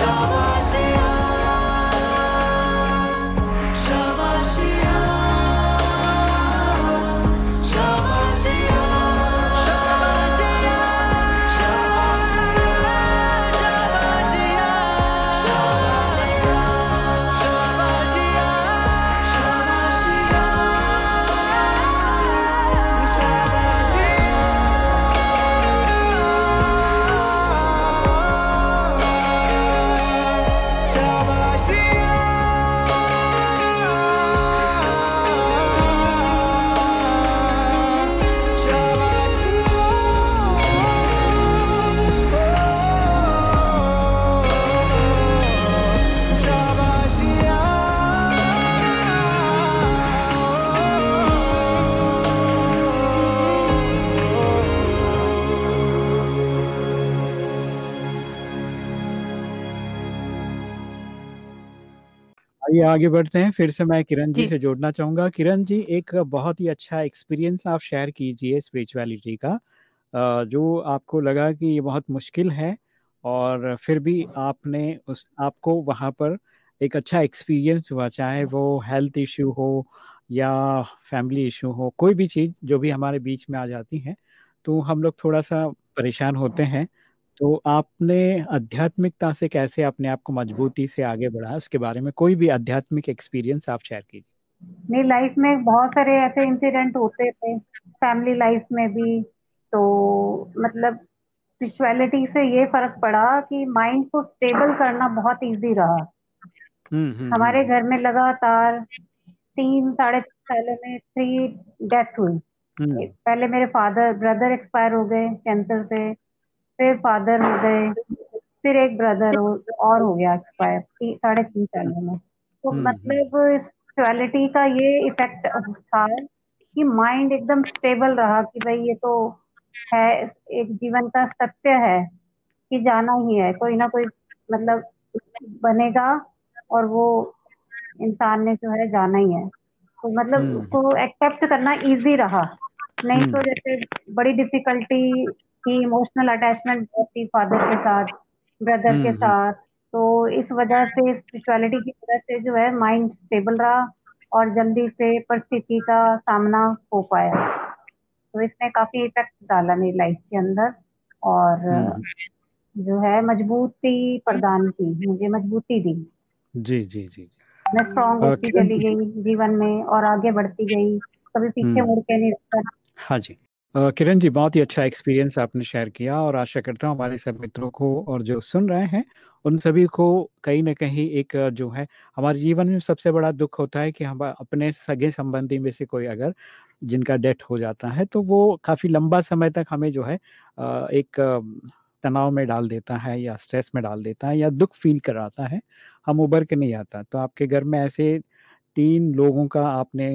chama चलिए आगे बढ़ते हैं फिर से मैं किरण जी जी। से जोड़ना चाहूँगा। किरण जी एक बहुत ही अच्छा एक्सपीरियंस आप शेयर कीजिए स्पिरिचुअलिटी का। जो आपको लगा कि ये बहुत मुश्किल है और फिर भी आपने उस आपको वहाँ पर एक अच्छा एक्सपीरियंस हुआ चाहे वो हेल्थ इशू हो या फैमिली इशू हो कोई भी चीज़ जो भी हमारे बीच में आ जाती है तो हम लोग थोड़ा सा परेशान होते हैं। तो आपने आध्यात्मिकता से कैसे अपने आप को मजबूती से आगे बढ़ाया उसके बारे में कोई भी आध्यात्मिक एक्सपीरियंस आप शेयर कीजिए। मेरी लाइफ में बहुत सारे ऐसे इंसिडेंट होते थे फैमिली लाइफ में भी तो मतलब स्पिरिचुअलिटी से ये फ़र्क पड़ा कि माइंड को स्टेबल करना बहुत इजी रहा। हम्म हम्म हमारे हम्म घर में लगातार तीन साढ़े तीन सालों में थ्री डेथ हुई। पहले मेरे फादर ब्रदर एक्सपायर हो गए कैंसर से। फिर फादर हो गए फिर एक ब्रदर हो और हो गया एक्सपायर साढ़े तीन सालों में तो हम्म मतलब स्पिरिचुअलिटी का ये इफ़ेक्ट था कि माइंड एकदम स्टेबल रहा कि भाई ये तो है एक जीवन का सत्य है कि जाना ही है कोई ना कोई मतलब बनेगा और वो इंसान ने जो है जाना ही है। तो मतलब हम्म। उसको एक्सेप्ट करना इजी रहा। नहीं तो हम्म। जैसे बड़ी डिफिकल्टी थी इमोशनल अटैचमेंट बहुत थी फादर के साथ ब्रदर के हम्म हम्म। साथ। तो इस वजह से स्पिरिचुअलिटी की वजह से जो है माइंड स्टेबल रहा और जल्दी से परिस्थिति का सामना हो पाया। तो इसने काफ़ी इफ़ेक्ट डाला मेरी लाइफ के अंदर और हम्म जो है मजबूती प्रदान की मुझे मजबूती दी। जी जी जी। मैं स्ट्रांग होती चली गई जीवन में और आगे बढ़ती गई कभी पीछे मुड़ के नहीं देखा हाँ जी। किरण जी, बहुत ही अच्छा एक्सपीरियंस आपने शेयर किया और आशा करता हूँ हमारे सब मित्रों को और जो सुन रहे हैं, उन सभी को कहीं ना कहीं एक जो है, हमारे जीवन में सबसे बड़ा दुख होता है कि हम अपने सगे संबंधी में से कोई अगर जिनका डेथ हो जाता है तो वो काफ़ी लंबा समय तक हमें जो है एक तनाव में डाल देता है या स्ट्रेस में डाल देता है या दुख फील कराता है, हम उबर के नहीं आता। तो आपके घर में ऐसे तीन लोगों का आपने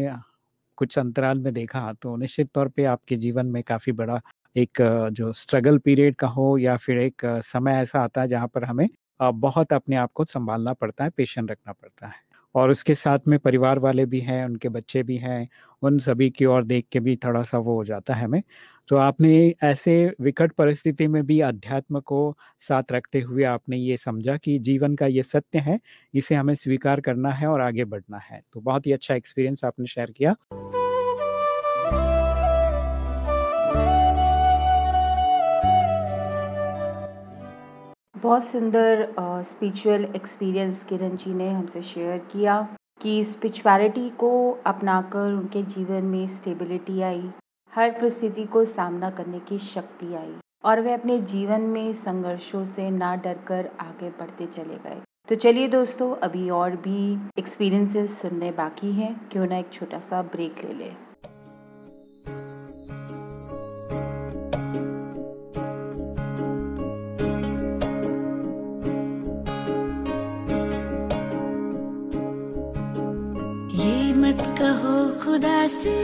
कुछ अंतराल में देखा तो निश्चित तौर पे आपके जीवन में काफ़ी बड़ा एक जो स्ट्रगल पीरियड का हो या फिर एक समय ऐसा आता है जहाँ पर हमें बहुत अपने आप को संभालना पड़ता है, पेशेंट रखना पड़ता है। और उसके साथ में परिवार वाले भी हैं, उनके बच्चे भी हैं, उन सभी की ओर देख के भी थोड़ा सा वो हो जाता है हमें तो आपने ऐसे विकट परिस्थिति में भी अध्यात्म को साथ रखते हुए आपने ये समझा कि जीवन का ये सत्य है, इसे हमें स्वीकार करना है और आगे बढ़ना है। तो बहुत ही अच्छा एक्सपीरियंस आपने शेयर किया। बहुत सुंदर स्पिरिचुअल एक्सपीरियंस किरण जी ने हमसे शेयर किया कि स्पिरिचुअलिटी को अपनाकर उनके जीवन में स्टेबिलिटी आई। हर परिस्थिति को सामना करने की शक्ति आई और वे अपने जीवन में संघर्षों से ना डरकर आगे बढ़ते चले गए। तो चलिए दोस्तों, अभी और भी एक्सपीरियंसेस सुनने बाकी हैं। क्यों ना एक छोटा सा ब्रेक ले लें। ये मत कहो खुदा से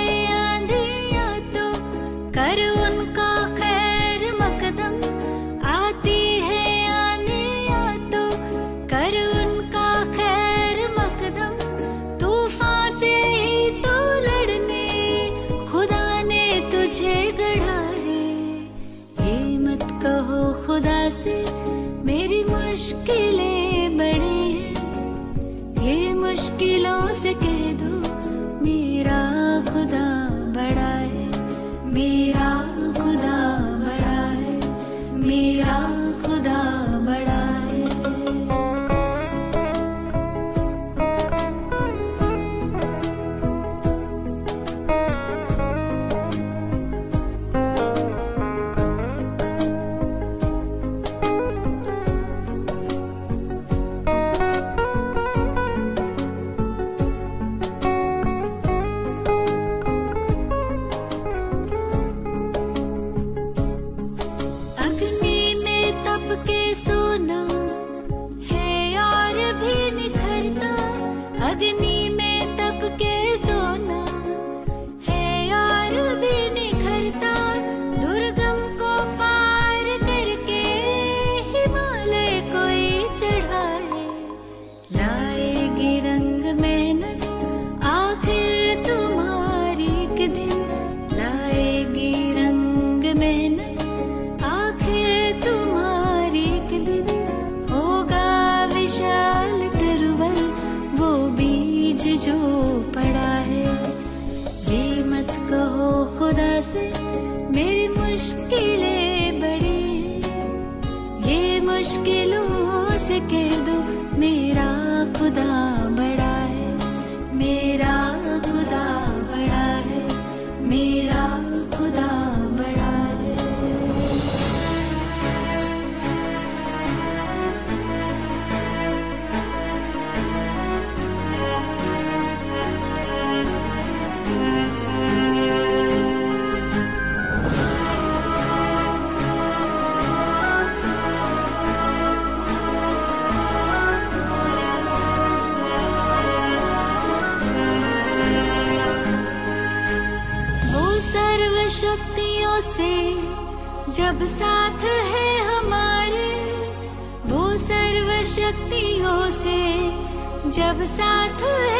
साथ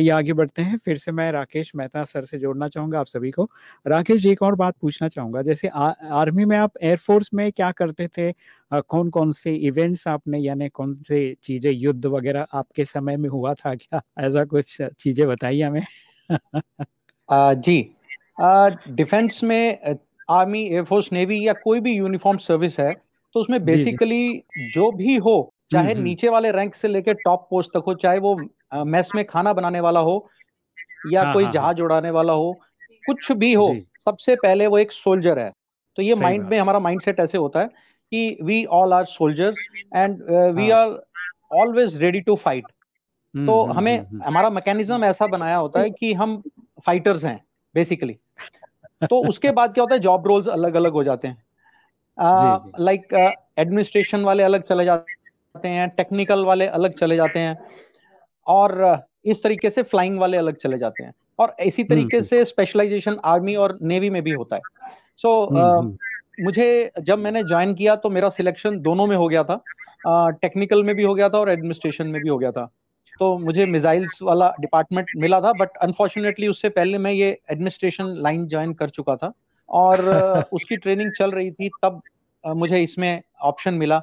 आइए आगे बढ़ते हैं। फिर से मैं राकेश मेहता सर से जोड़ना चाहूँगा आप सभी को। राकेश जी एक और बात पूछना चाहूँगा। जैसे आ, आर्मी में आप एयरफोर्स में क्या करते थे? आ, कौन कौन से इवेंट्स आपने यानी कौन से चीज़ें युद्ध वगैरह आपके समय में हुआ था क्या? ऐसा कुछ चीज़ें बताइए हमें। आ, जी। डिफेंस में आर्मी एयरफोर्स नेवी या कोई भी यूनिफॉर्म सर्विस है तो उसमें बेसिकली जो। भी हो चाहे नीचे वाले रैंक से लेकर टॉप पोस्ट तक हो चाहे वो मेस में खाना बनाने वाला हो या हाँ, कोई हाँ, जहाज़ उड़ाने वाला हो कुछ भी हो सबसे पहले वो एक सोल्जर है। तो ये माइंड में हमारा माइंड सेट ऐसे होता है कि we all are soldiers and we are always ready to fight तो हम्म, हमें हम्म, हमारा मैकेनिज्म ऐसा बनाया होता है कि हम फाइटर्स हैं बेसिकली तो उसके बाद क्या होता है जॉब रोल्स अलग अलग हो जाते हैं। लाइक एडमिनिस्ट्रेशन वाले अलग चले जाते हैं टेक्निकल वाले अलग चले जाते हैं। और uh, इस तरीके से फ्लाइंग वाले अलग चले जाते हैं। और इसी तरीके से स्पेशलाइजेशन आर्मी और नेवी में भी होता है। सो so, मुझे जब मैंने ज्वाइन किया तो मेरा सिलेक्शन दोनों में हो गया था। टेक्निकल में भी हो गया था और एडमिनिस्ट्रेशन में भी हो गया था। तो मुझे मिसाइल्स वाला डिपार्टमेंट मिला था बट अनफॉर्चुनेटली उससे पहले मैं ये एडमिनिस्ट्रेशन लाइन ज्वाइन कर चुका था। और उसकी ट्रेनिंग चल रही थी तब मुझे इसमें ऑप्शन मिला।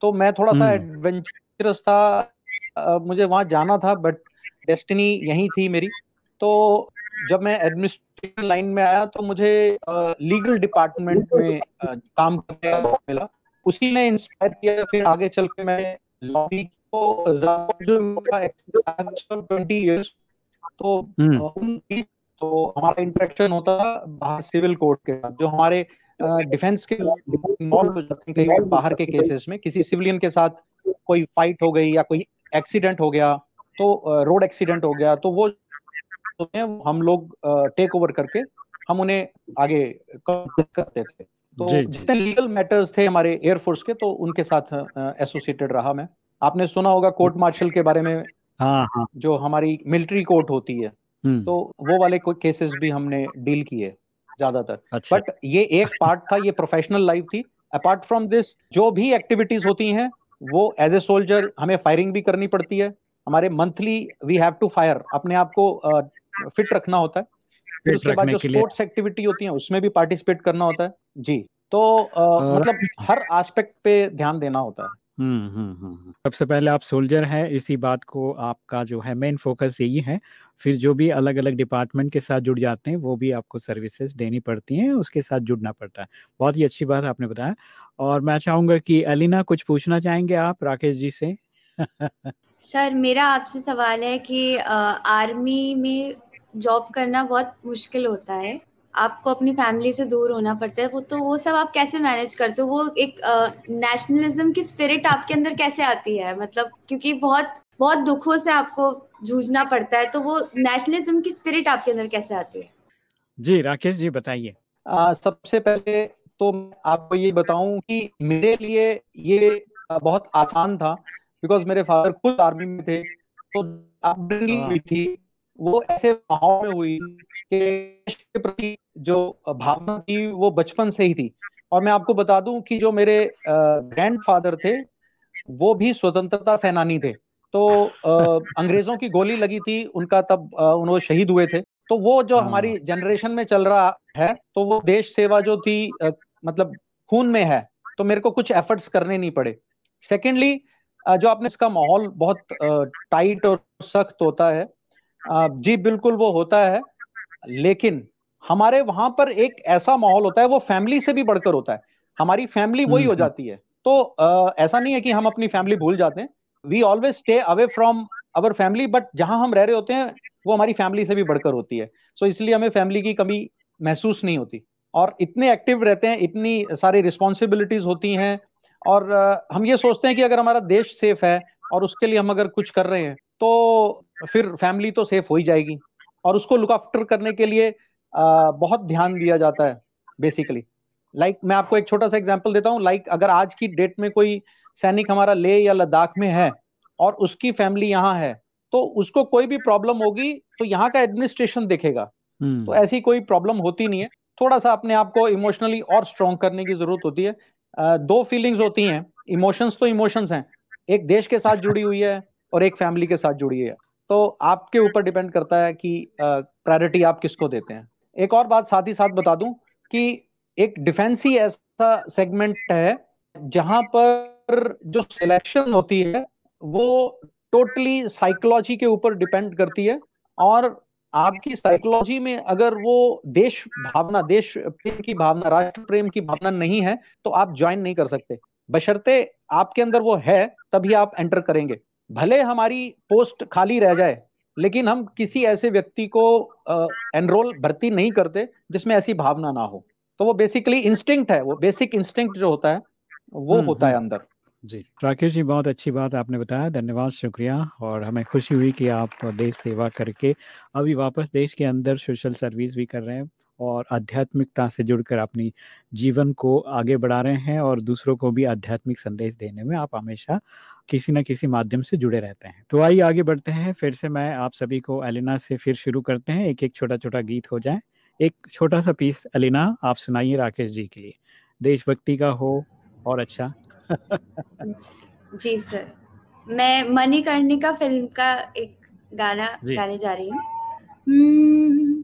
तो मैं थोड़ा सा एडवेंचरस था मुझे वहाँ जाना था बट डेस्टिनी यही थी मेरी। तो जब मैं एडमिनिस्ट्रेशन लाइन में आया तो मुझे लीगल डिपार्टमेंट में अ, काम करने का मौका मिला। उसी ने इंस्पायर किया फिर आगे चल के मैं लॉबी को। जो ट्वेंटी इयर्स तो हम्म। तो हमारा इंटरेक्शन होता था बाहर सिविल कोर्ट के साथ जो हमारे डिफेंस के इन्वॉल्व हो जाते हैं बाहर के केसेस में। किसी सिविलियन के साथ कोई फाइट हो गई या कोई एक्सीडेंट हो गया तो रोड एक्सीडेंट हो गया तो वो हम लोग टेक ओवर करके हम उन्हें आगे करते थे तो। जितने लीगल मैटर्स थे हमारे एयरफोर्स के तो उनके साथ एसोसिएटेड रहा मैं आपने सुना होगा कोर्ट मार्शल के बारे में हाँ हाँ जो हमारी मिलिट्री कोर्ट होती है हम्म। तो वो वाले कोई केसेस भी हमने डील किए ज़्यादातर अच्छा। बट ये एक पार्ट था ये प्रोफेशनल लाइफ थी अपार्ट फ्रॉम दिस जो भी एक्टिविटीज़ होती हैं वो एज ए सोल्जर हमें फायरिंग भी करनी पड़ती है। हमारे monthly we have to fire अपने आप को फिट रखना होता है। फिर उसके बाद जो स्पोर्ट्स एक्टिविटी होती है उसमें भी पार्टिसिपेट करना होता है। जी। तो आ, मतलब हर एस्पेक्ट पे ध्यान देना होता है। हम्म हम्म हम्म हम्म। सबसे पहले आप सोल्जर हैं इसी बात को आपका जो है मेन फोकस यही है। फिर जो भी अलग अलग डिपार्टमेंट के साथ जुड़ जाते हैं वो भी आपको सर्विसेज़ देनी पड़ती हैं उसके साथ जुड़ना पड़ता है। बहुत ही अच्छी बात आपने बताया। और मैं चाहूँगा कि अलीना कुछ पूछना चाहेंगे आप राकेश जी से? सर मेरा आपसे सवाल है कि अ, आर्मी में जॉब करना बहुत मुश्किल होता है। आपको अपनी फैमिली से दूर होना पड़ता है वो तो वो सब आप कैसे मैनेज करते हो? वो एक नेशनलिज्म की स्पिरिट आपके अंदर कैसे आती है? मतलब क्योंकि बहुत बहुत दुखों से आपको जूझना पड़ता है तो वो नेशनलिज्म की स्पिरिट आपके अंदर कैसे आती है? जी राकेश जी बताइए। सबसे पहले तो आपको ये बताऊँ कि मेरे लिए ये बहुत आसान था बिकॉज़ मेरे फादर खुद आर्मी में थे तो हुई थी वो ऐसे माहौल में हुई कि के प्रति जो भावना थी वो बचपन से ही थी। और मैं आपको बता दूँ कि जो मेरे ग्रैंडफादर थे वो भी स्वतंत्रता सेनानी थे। तो अंग्रेज़ों की गोली लगी थी उनका तब उन्होंने शहीद हुए थे। तो वो जो हमारी जनरेशन में चल रहा है तो वो देश सेवा जो थी मतलब खून में है तो मेरे को कुछ एफर्ट्स करने नहीं पड़े। सेकेंडली जो आपने इसका माहौल बहुत टाइट और सख्त होता है जी बिल्कुल वो होता है। लेकिन हमारे वहाँ पर एक ऐसा माहौल होता है वो फैमिली से भी बढ़कर होता है। हमारी फैमिली वही हो जाती है। तो अ, ऐसा नहीं है कि हम अपनी फैमिली भूल जाते हैं। We always stay away from our family but जहाँ हम रह रहे होते हैं वो हमारी फैमिली से भी बढ़कर होती है। सो so, इसलिए हमें फैमिली की कमी महसूस नहीं होती। और इतने एक्टिव रहते हैं इतनी सारी रिस्पॉन्सिबिलिटीज होती हैं और अ, हम ये सोचते हैं कि अगर हमारा देश सेफ़ है और उसके लिए हम अगर कुछ कर रहे हैं तो फिर फैमिली तो सेफ़ हो ही जाएगी। और उसको लुक आफ्टर करने के लिए अ, बहुत ध्यान दिया जाता है बेसिकली लाइक like, मैं आपको एक छोटा सा एग्ज़ाम्पल देता हूँ। लाइक like, अगर आज की डेट में कोई सैनिक हमारा ले या लद्दाख में है और उसकी फैमिली यहाँ है तो उसको कोई भी प्रॉब्लम होगी तो यहाँ का एडमिनिस्ट्रेशन देखेगा। तो ऐसी कोई प्रॉब्लम होती नहीं है। थोड़ा सा अपने आप को इमोशनली और स्ट्रॉन्ग करने की ज़रूरत होती है। दो फीलिंग्स होती हैं। इमोशंस तो इमोशंस हैं। एक देश के साथ जुड़ी हुई है और एक फैमिली के साथ जुड़ी हुई है। तो आपके ऊपर डिपेंड करता है कि प्रायोरिटी आप किसको देते हैं। एक और बात साथ ही साथ बता दूँ कि एक डिफेंस ही ऐसा सेगमेंट है जहाँ पर जो सिलेक्शन होती है वो टोटली साइकोलॉजी के ऊपर डिपेंड करती है और आपकी साइकोलॉजी में अगर वो देश भावना, देश प्रेम की भावना, राष्ट्र प्रेम की भावना नहीं है तो आप ज्वाइन नहीं कर सकते। बशर्ते आपके अंदर वो है तभी आप एंटर करेंगे। भले हमारी पोस्ट खाली रह जाए लेकिन हम किसी ऐसे व्यक्ति को एनरोल भर्ती नहीं करते जिसमें ऐसी भावना ना हो तो वो बेसिकली इंस्टिंक्ट है वो बेसिक इंस्टिंक्ट जो होता है वो हम्म, होता है हम्म। अंदर जी राकेश जी बहुत अच्छी बात आपने बताया धन्यवाद शुक्रिया और हमें खुशी हुई कि आप देश सेवा करके अभी वापस देश के अंदर सोशल सर्विस भी कर रहे हैं और आध्यात्मिकता से जुड़कर अपनी जीवन को आगे बढ़ा रहे हैं और दूसरों को भी आध्यात्मिक संदेश देने में आप हमेशा किसी ना किसी माध्यम से जुड़े रहते हैं। तो आइए आगे बढ़ते हैं फिर से मैं आप सभी को एलिना से फिर शुरू करते हैं। एक एक छोटा छोटा गीत हो जाए। एक छोटा सा पीस एलिना आप सुनाइए राकेश जी के लिए। देशभक्ति का हो और अच्छा। जी सर। मैं मणिकर्णिका फ़िल्म का एक गाना गाने जा रही हूँ। हम्म,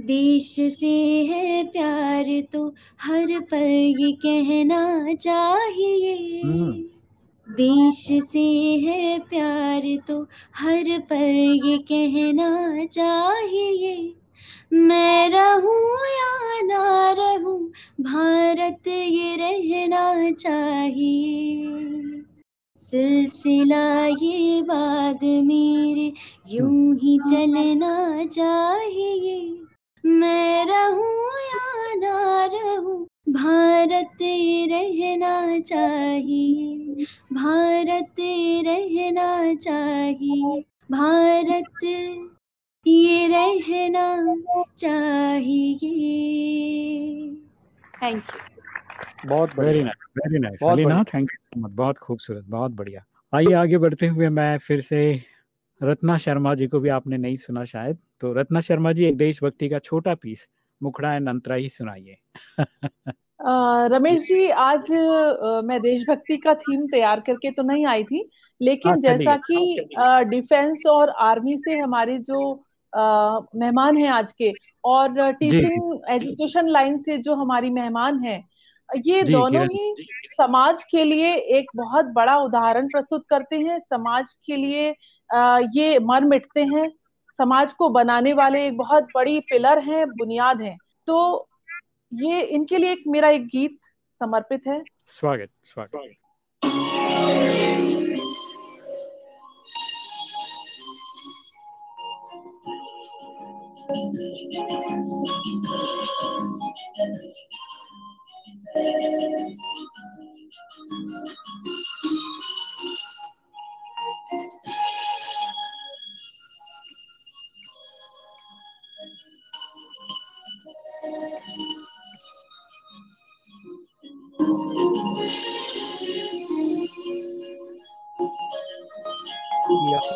देश से है प्यार तो हर पल ये कहना चाहिए। देश से है प्यार तो हर पल ये कहना चाहिए। मैं रहूँ या ना रहूँ, भारत ये रहना चाहिए। सिलसिला ये बाद मेरे यूँ ही चलना चाहिए। मैं रहूँ या ना रहूँ भारत रहना चाहिए भारत रहना चाहिए भारत ये रहना चाहिए। थैंक यू बहुत very nice very nice Alina thank you so much बहुत खूबसूरत बहुत बढ़िया। आइए आगे बढ़ते हुए मैं फिर से रत्ना शर्मा जी को भी आपने नहीं सुना शायद तो रत्ना शर्मा जी एक देशभक्ति का छोटा पीस मुखड़ा एंड अंतरा ही सुनाइए। रमेश जी आज मैं देशभक्ति का थीम तैयार करके तो नहीं आई थी लेकिन हाँ, जैसा कि डिफेंस और आर्मी से हमारे जो मेहमान हैं आज के और टीचिंग एजुकेशन लाइन से जो हमारी मेहमान हैं ये दोनों ही समाज के लिए एक बहुत बड़ा उदाहरण प्रस्तुत करते हैं समाज के लिए अ, ये मर मिटते हैं समाज को बनाने वाले एक बहुत बड़ी पिलर हैं बुनियाद हैं। तो ये इनके लिए एक मेरा एक गीत समर्पित है। स्वागत स्वागत। ये आ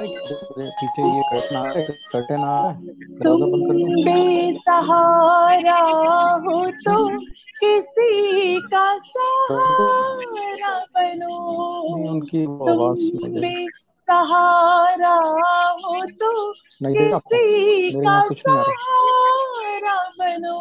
पीछे ये आ है कर्टन आ दरवाज़ा बंद कर दो बेसहारा हो तो किसी का सहारा बनो उनकी आवाज़ बेसहारा हो तो किसी का सहारा बनो।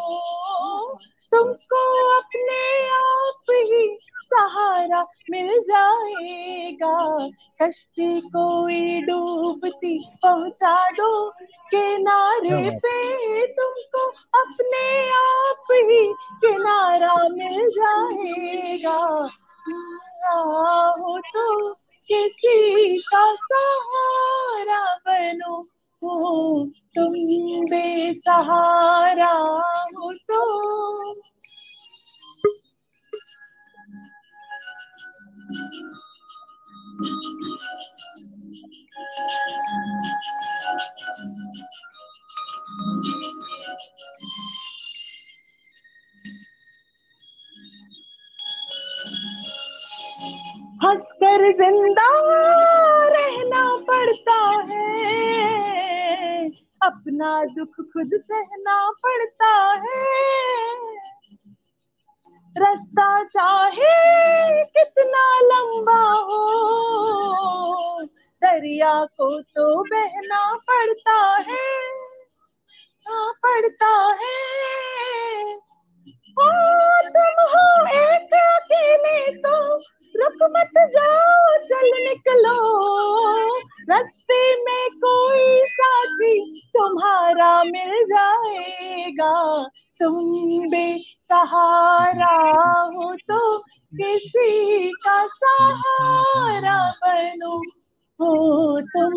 तुमको अपने आप ही सहारा मिल जाएगा। कश्ती कोई डूबती पहुँचा दो। किनारे पे तुमको अपने आप ही किनारा मिल जाएगा। हो तो किसी का सहारा बनो। हो तुम बेसहारा हो तो। हंसकर ज़िंदा रहना पड़ता है। अपना दुख खुद सहना पड़ता है। रास्ता चाहे कितना लंबा हो, दरिया को तो बहना पड़ता है पड़ता है। ओ, तुम हो एक अकेले तो रुक मत जाओ, चल निकलो। रस्ते में कोई साथी तुम्हारा मिल जाएगा। तुम बेसहारा हो तो किसी का सहारा बनो। हो तुम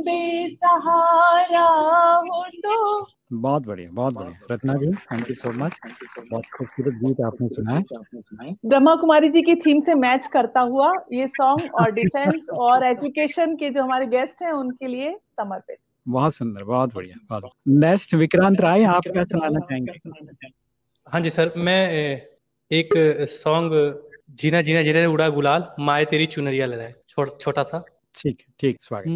बेसहारा हो तो बहुत बढ़िया बहुत बढ़िया। Ratna ji thank you so much बहुत खूबसूरत गीत आपने सुनाया ब्रह्मा कुमारी जी की थीम से मैच करता हुआ ये सॉन्ग और डिफेंस और एजुकेशन के जो हमारे गेस्ट हैं उनके लिए समर्पित। बहुत सुंदर बहुत बढ़िया बहुत नेक्स्ट विक्रांत राय आप क्या सुनाना चाहेंगे। हाँ जी सर मैं एक सॉन्ग जीना जीना जीना उड़ा गुलाल माए तेरी चुनरिया लहराए छोटा सा। ठीक ठीक स्वागत।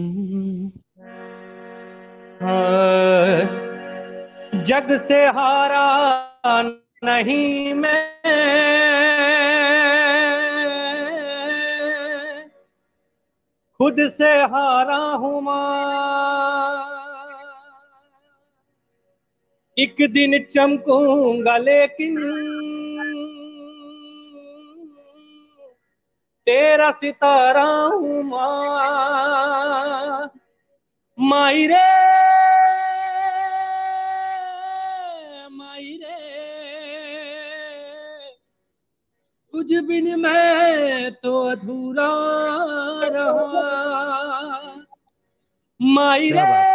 जग से हारा नहीं मैं। खुद से हारा हूँ एक दिन चमकूँगा लेकिन तेरा सितारा हूँ माँ। माई रे माई रे। तुझ बिन मैं तो अधूरा रहा। माई रे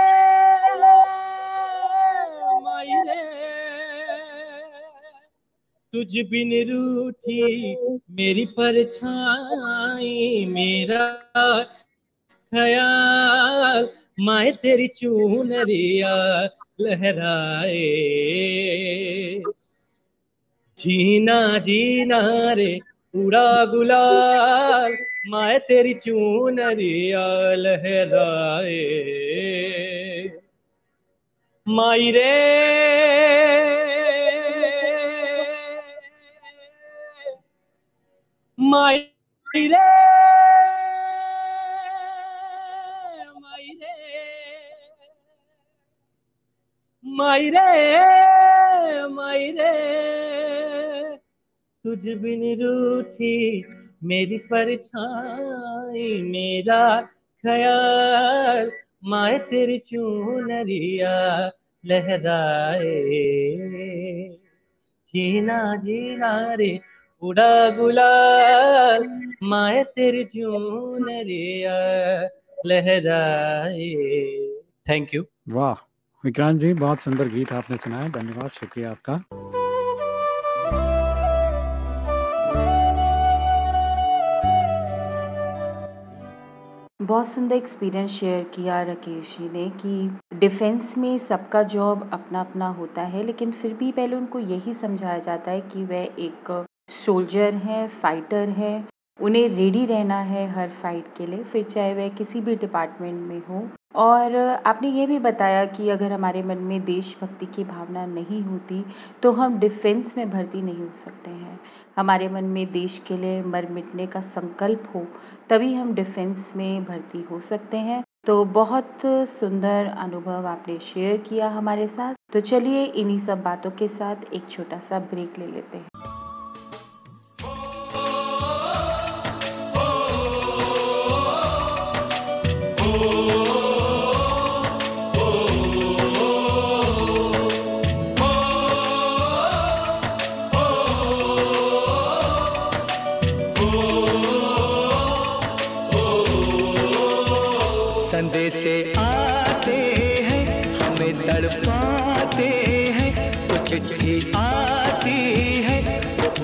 तुझ बिन रूठी मेरी परछाई, मेरा ख्याल, माए तेरी चूनरिया लहराए। जीना जीना रे उड़ा गुलाल, माए तेरी चूनरिया लहराए। माई रे माई रे माई रे माई रे माई रे तुझ बिन रूठी मेरी परछाई, मेरा ख्याल, माए तेरी चूनरिया लहराए। जीना जीना रे उड़ा गुलाल माए तेरी चूनरिया लहराए। थैंक यू वाह विक्रांत जी बहुत सुंदर गीत आपने सुनाया धन्यवाद शुक्रिया आपका। बहुत सुंदर एक्सपीरियंस शेयर किया राकेश जी ने कि डिफेंस में सबका जॉब अपना अपना होता है लेकिन फिर भी पहले उनको यही समझाया जाता है कि वह एक सोल्जर हैं, फाइटर हैं, उन्हें रेडी रहना है हर फाइट के लिए, फिर चाहे वह किसी भी डिपार्टमेंट में हो। और आपने ये भी बताया कि अगर हमारे मन में देशभक्ति की भावना नहीं होती तो हम डिफेंस में भर्ती नहीं हो सकते हैं। हमारे मन में देश के लिए मर मिटने का संकल्प हो, तभी हम डिफेंस में भर्ती हो सकते हैं। तो बहुत सुंदर अनुभव आपने शेयर किया हमारे साथ। तो चलिए इन्हीं सब बातों के साथ एक छोटा सा ब्रेक ले लेते हैं।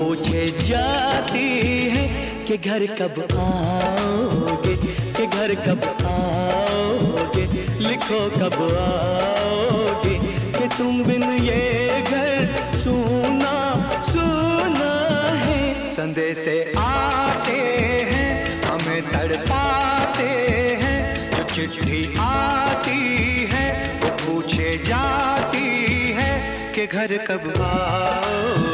पूछे जाती है कि घर कब आओगे, कि घर कब आओगे, लिखो कब आओगे, कि तुम बिन ये घर सुना सुना है। संदेश आते हैं, हमें तड़पाते हैं, जो चिट्ठी आती है, वो पूछे जाती है कि घर कब आओगे।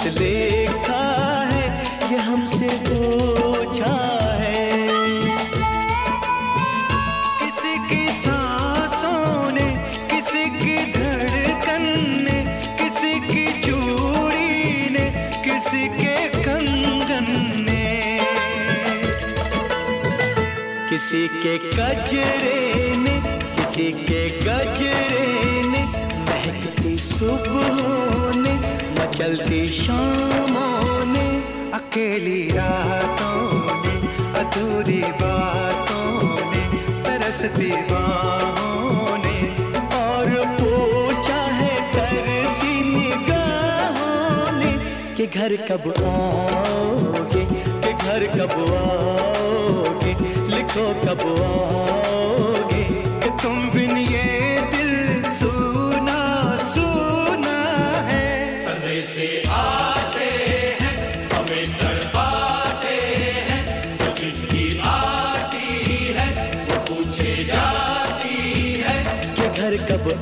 खत लिखा है, ये हमसे पूछा किसी की सांसों ने किसी की किसी की चूड़ी ने किसी के कंगन ने? किसी के गजरे ने, किसी के गजरे ने, महकती सुबहों ने मचलती शामों ने, अकेली रातों ने, अधूरी बातों ने, तरसती बाहों ने, और पूछा है तरसी निगाहों ने कि घर कब आओगे, कि घर कब आओगे, लिखो कब आओगे, कि तुम बिन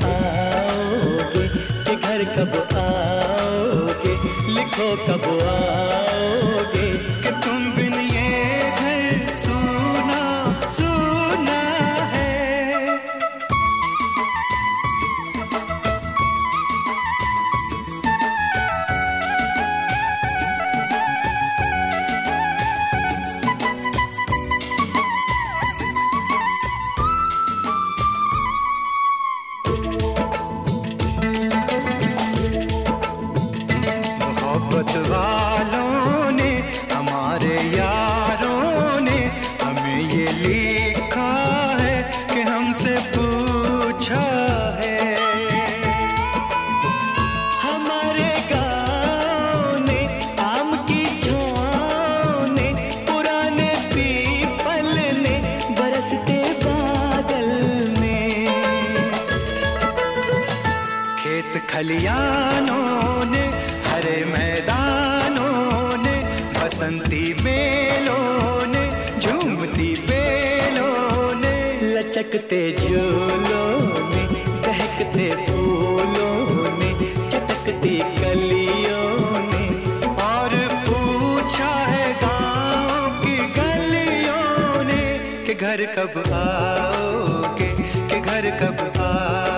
आओगे कि घर कब आओगे लिखो कब आओगे। कब आओगे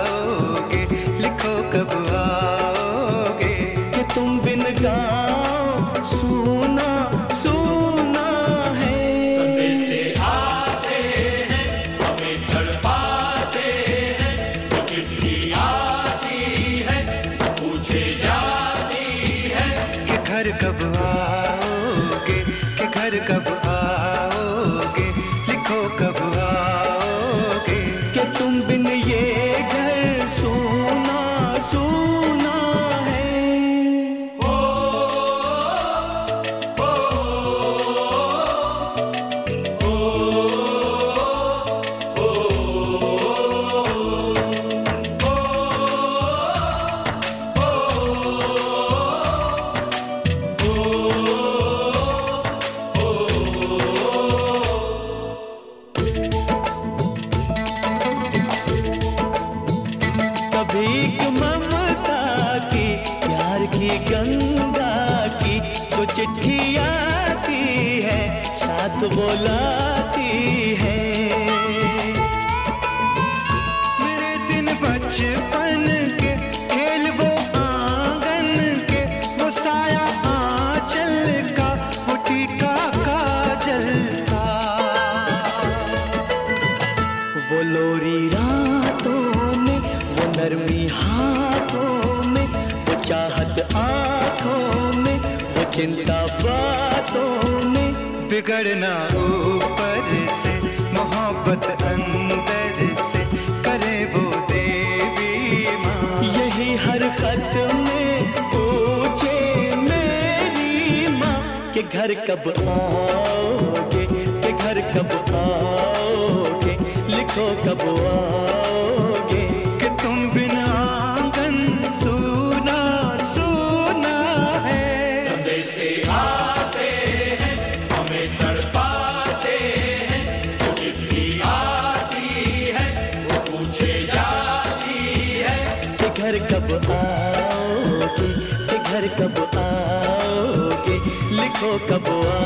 घर कब आओगे? के घर कब आओगे? लिखो कब आओगे? कि तुम बिना आँगन सुना सुना है। समय से आते हैं हमें तड़पाते हैं। तो चिट्ठी आती है वो पूछे जाती है। कि घर कब आओगे? के घर कब छोटा बुआ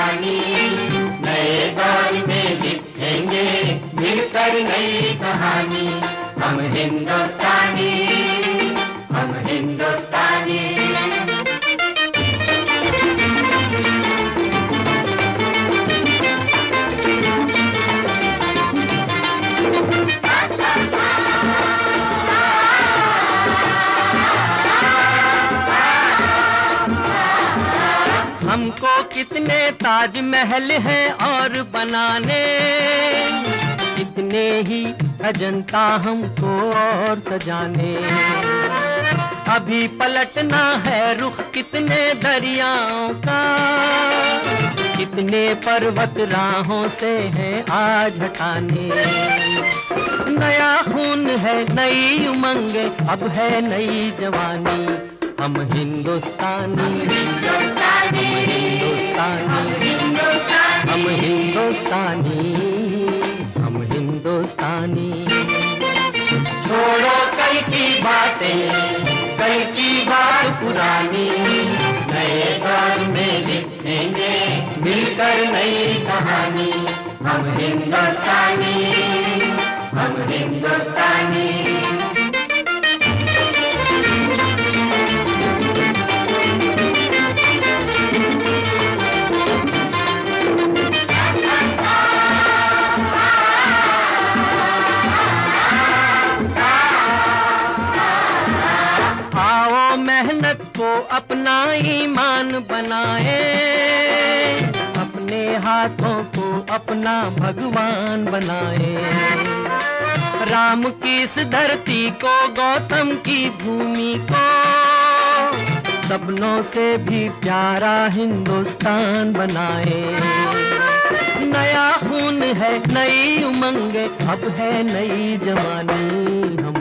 कहानी नए दौर में लिखेंगे मिलकर नई कहानी। हम हिंदुस्तानी ताजमहल है और बनाने। कितने ही अजंता हमको और सजाने। अभी पलटना है रुख कितने दरियाओं का। कितने पर्वत राहों से हैं आज हटाने। नया खून है, नई उमंग, अब है नई जवानी। हम हिंदुस्तानी। हिंदुस्तानी, हम हिंदुस्तानी। हम हिंदुस्तानी छोड़ो कल की बातें, कल की बात पुरानी, नए दौर में लिखेंगे, मिलकर नई कहानी। हम हिंदुस्तानी हम हिंदुस्तानी। अपना ईमान बनाए। अपने हाथों को अपना भगवान बनाए। राम की इस धरती को, गौतम की भूमि को सपनों से भी प्यारा हिंदुस्तान बनाए। नया खून है, नई उमंग, अब है नई जवानी। हम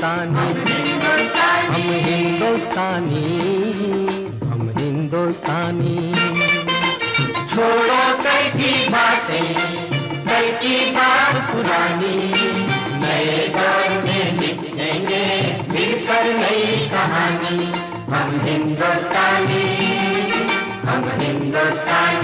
हिंदुस्तानी। हम हिंदुस्तानी। हम हिंदुस्तानी। छोड़ो कल की बातें कल की बात पुरानी। नए दौर में लिखेंगे मिलकर नई कहानी। हम हिंदुस्तानी हम हिंदुस्तानी।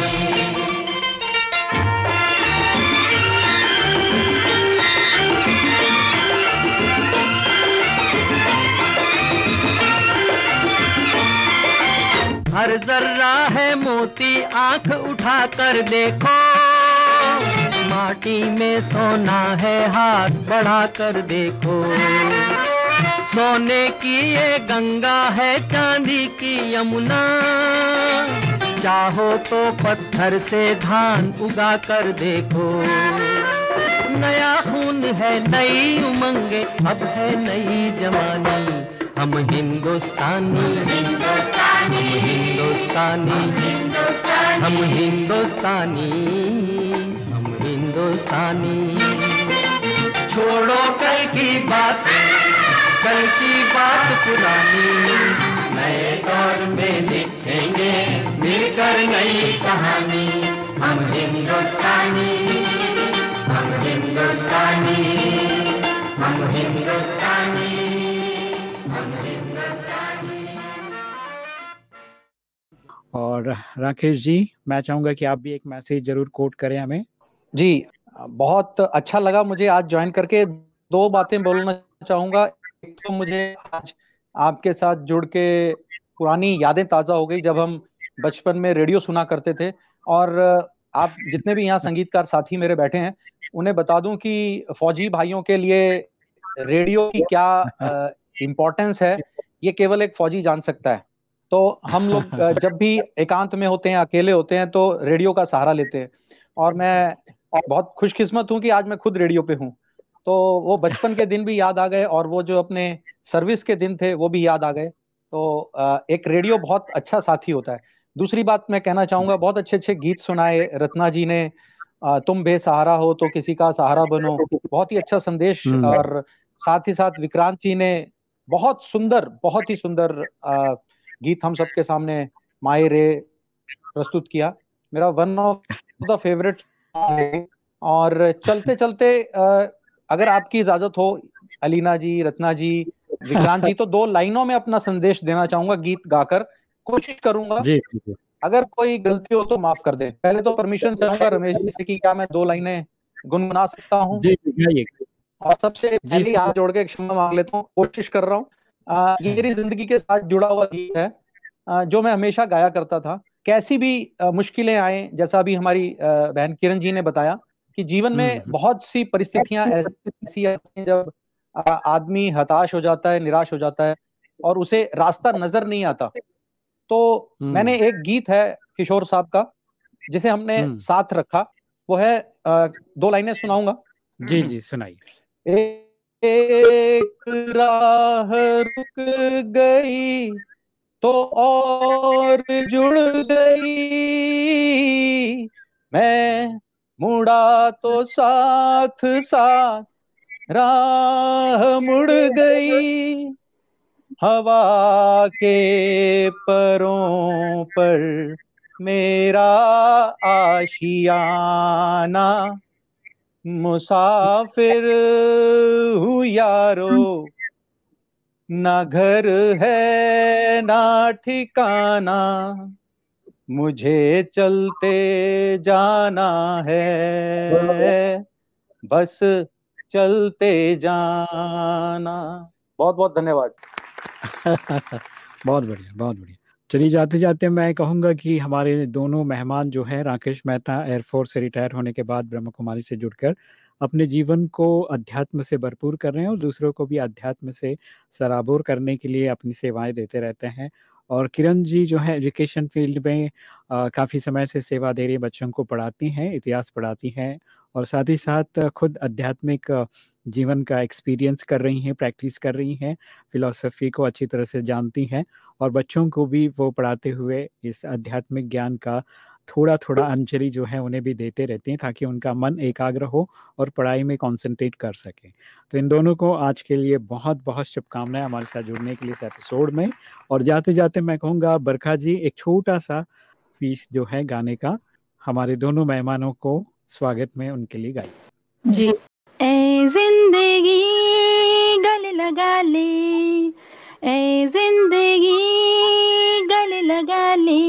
हर जर्रा है मोती, आँख उठा कर देखो। माटी में सोना है, हाथ बढ़ा कर देखो। सोने की ये गंगा है, चांदी की यमुना। चाहो तो पत्थर से धान उगा कर देखो। नया खून है, नई उमंगे, अब है नई जवानी। हम हिंदुस्तानी। हम हिंदुस्तानी हम हिंदुस्तानी हम हिंदुस्तानी। छोड़ो कल की बात, कल की बात पुरानी। नए दौर में लिखेंगे मिलकर नई कहानी। हम हिंदुस्तानी हम हिंदुस्तानी हम हिंदुस्तानी। और राकेश जी, मैं चाहूँगा कि आप भी एक मैसेज ज़रूर कोट करें हमें। जी, बहुत अच्छा लगा मुझे आज ज्वाइन करके। दो बातें बोलना चाहूँगा। एक तो मुझे आज आपके साथ जुड़ के पुरानी यादें ताज़ा हो गई जब हम बचपन में रेडियो सुना करते थे। और आप जितने भी यहाँ संगीतकार साथी मेरे बैठे हैं, उन्हें बता दूँ कि फौजी भाइयों के लिए रेडियो की क्या इम्पोर्टेंस है, ये केवल एक फौजी जान सकता है। तो हम लोग जब भी एकांत में होते हैं अकेले होते हैं तो रेडियो का सहारा लेते हैं। और मैं बहुत खुशकिस्मत हूँ कि आज मैं खुद रेडियो पे हूँ। तो वो बचपन के दिन भी याद आ गए और वो जो अपने सर्विस के दिन थे वो भी याद आ गए। तो एक रेडियो बहुत अच्छा साथी होता है। दूसरी बात मैं कहना चाहूँगा बहुत अच्छे अच्छे गीत सुनाए रत्ना जी ने तुम बेसहारा हो तो किसी का सहारा बनो। बहुत ही अच्छा संदेश हम्म। और साथ ही साथ विक्रांत जी ने बहुत सुंदर बहुत ही सुंदर अ, गीत हम सबके सामने माए रे प्रस्तुत किया। मेरा वन ऑफ़ द फेवरेट और चलते चलते अगर आपकी इजाज़त हो अलीना जी रत्ना जी विक्रांत जी तो दो लाइनों में अपना संदेश देना चाहूँगा गीत गाकर। कोशिश करूँगा। जी जी जी। अगर कोई गलती हो तो माफ़ कर दे। पहले तो परमिशन चाहूँगा रमेश जी से कि क्या मैं दो लाइनें गुनगुना सकता हूँ? और सबसे पहले। हाथ जोड़ के क्षमा मांग लेता हूँ। कोशिश कर रहा हूँ। अ, ये मेरी ज़िंदगी के साथ जुड़ा हुआ गीत है अ, जो मैं हमेशा गाया करता था। कैसी भी मुश्किलें आए जैसा अभी हमारी बहन किरण जी ने बताया कि जीवन में बहुत सी परिस्थितियाँ ऐसी जब आदमी हताश हो जाता है निराश हो जाता है और उसे रास्ता नज़र नहीं आता। तो मैंने एक गीत है किशोर साहब का जिसे हमने साथ रखा। वो है दो लाइनें सुनाऊँगा। जी जी सुनाइए। एक राह रुक गई तो और जुड़ गई। मैं मुड़ा तो साथ साथ राह मुड़ गई। हवा के परों पर मेरा आशियाना मुसाफिर हूँ यारो ना घर है ना ठिकाना मुझे चलते जाना है। बस चलते जाना। बहुत बहुत धन्यवाद। बहुत बढ़िया बहुत बढ़िया। चलिए जाते जाते मैं कहूँगा कि हमारे दोनों मेहमान जो हैं, राकेश मेहता एयरफोर्स से रिटायर होने के बाद ब्रह्म कुमारी से जुड़कर अपने जीवन को अध्यात्म से भरपूर कर रहे हैं और दूसरों को भी अध्यात्म से सराबोर करने के लिए अपनी सेवाएँ देते रहते हैं। और किरण जी जो है एजुकेशन फ़ील्ड में काफ़ी समय से सेवा दे रही बच्चों को पढ़ाती हैं, इतिहास पढ़ाती हैं और साथ ही साथ खुद आध्यात्मिक जीवन का एक्सपीरियंस कर रही हैं प्रैक्टिस कर रही हैं फिलॉसफी को अच्छी तरह से जानती हैं। और बच्चों को भी वो पढ़ाते हुए इस आध्यात्मिक ज्ञान का थोड़ा थोड़ा अंजलि जो है उन्हें भी देते रहते हैं ताकि उनका मन एकाग्र हो और पढ़ाई में कंसंट्रेट कर सके। तो इन दोनों को आज के लिए बहुत बहुत शुभकामनाएँ हमारे साथ जुड़ने के लिए इस एपिसोड में। और जाते जाते मैं कहूँगा बरखा जी एक छोटा सा पीस जो है गाने का हमारे दोनों मेहमानों को स्वागत में उनके लिए गाई जी। ए ज़िंदगी गले लगा ले ए ज़िंदगी गले लगा ले।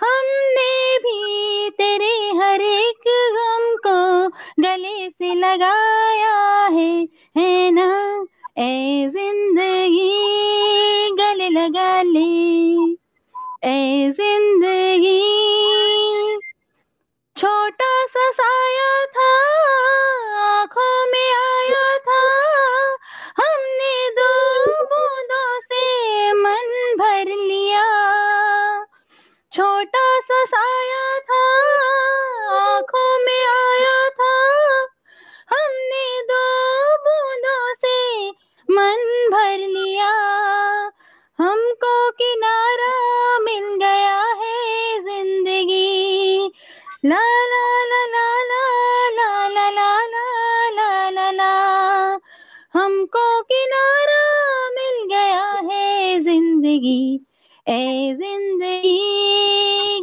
हमने भी तेरे हर एक गम को गले से लगाया है है ना? ए ज़िंदगी गले लगा ले। ए ज़िंदगी छोटा सा साया ए ज़िंदगी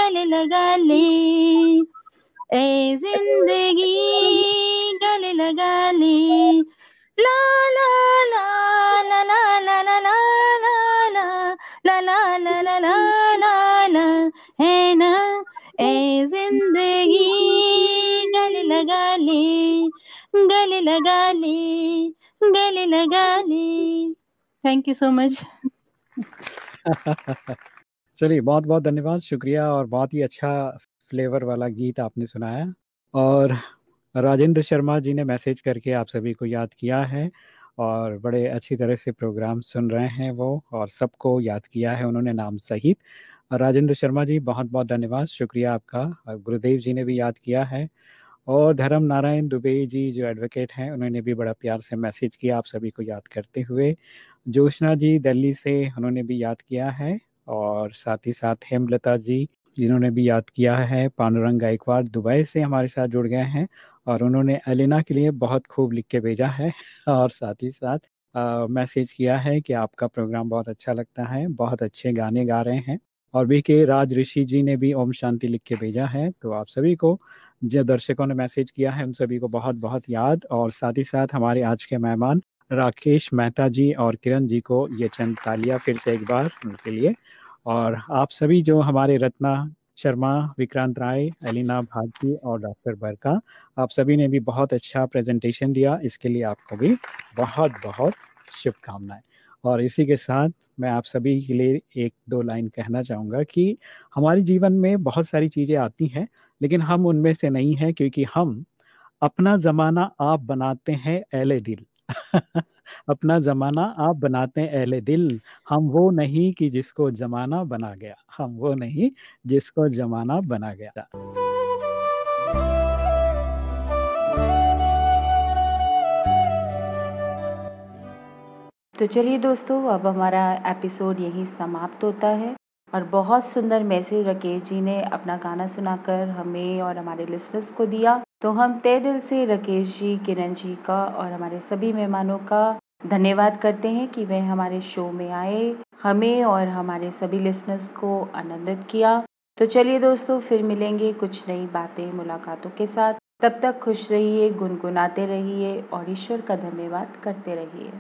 गले लगा ले ए ज़िंदगी गले लगा ले ला ला ला ला ला ला ला ला ला ला ला ला ला ला ला ला ला है ना ए ज़िंदगी गले लगा ले गले लगा ले गले लगा ले थैंक यू सो मच चलिए बहुत बहुत धन्यवाद, शुक्रिया और बहुत ही अच्छा फ्लेवर वाला गीत आपने सुनाया और राजेंद्र शर्मा जी ने मैसेज करके आप सभी को याद किया है और बड़े अच्छी तरह से प्रोग्राम सुन रहे हैं वो और सबको याद किया है उन्होंने नाम सहित। राजेंद्र शर्मा जी बहुत बहुत धन्यवाद, शुक्रिया आपका। और गुरुदेव जी ने भी याद किया है और धर्म नारायण दुबे जी जो एडवोकेट हैं, उन्होंने भी बड़ा प्यार से मैसेज किया आप सभी को याद करते हुए। जोशना जी दिल्ली से उन्होंने भी याद किया है और साथ ही साथ हेमलता जी, जिन्होंने भी याद किया है, पांडुरंग गायकवाड़ दुबई से हमारे साथ जुड़ गए हैं और उन्होंने एलिना के लिए बहुत खूब लिख के भेजा है और साथ ही साथ मैसेज किया है कि आपका प्रोग्राम बहुत अच्छा लगता है, बहुत अच्छे गाने गा रहे हैं और भी के राज ऋषि जी ने भी ओम शांति लिख के भेजा है। तो आप सभी को, जो दर्शकों ने मैसेज किया है, उन सभी को बहुत बहुत याद और साथ ही साथ हमारे आज के मेहमान राकेश मेहता जी और किरण जी को ये चंद तालियाँ फिर से एक बार उनके लिए। और आप सभी जो हमारे रत्ना शर्मा, विक्रांत राय एलिना भारती और डॉक्टर बरका, आप सभी ने भी बहुत अच्छा प्रेजेंटेशन दिया। इसके लिए आपको भी बहुत बहुत शुभकामनाएँ। और इसी के साथ मैं आप सभी के लिए एक दो लाइन कहना चाहूँगा कि हमारे जीवन में बहुत सारी चीज़ें आती हैं, लेकिन हम उनमें से नहीं हैं, क्योंकि हम अपना ज़माना आप बनाते हैं एले दिल। अपना जमाना आप बनाते हैं अहले दिल। हम वो नहीं कि जिसको जमाना बना गया। हम वो नहीं जिसको जमाना बना गया तो चलिए दोस्तों, अब हमारा एपिसोड यहीं समाप्त होता है। और बहुत सुंदर मैसेज राकेश जी ने अपना गाना सुनाकर हमें और हमारे लिसनर्स को दिया। तो हम तय दिल से राकेश जी, किरण जी का और हमारे सभी मेहमानों का धन्यवाद करते हैं कि वे हमारे शो में आए, हमें और हमारे सभी लिसनर्स को आनंदित किया। तो चलिए दोस्तों, फिर मिलेंगे कुछ नई बातें मुलाकातों के साथ। तब तक खुश रहिए, गुनगुनाते रहिए और ईश्वर का धन्यवाद करते रहिए।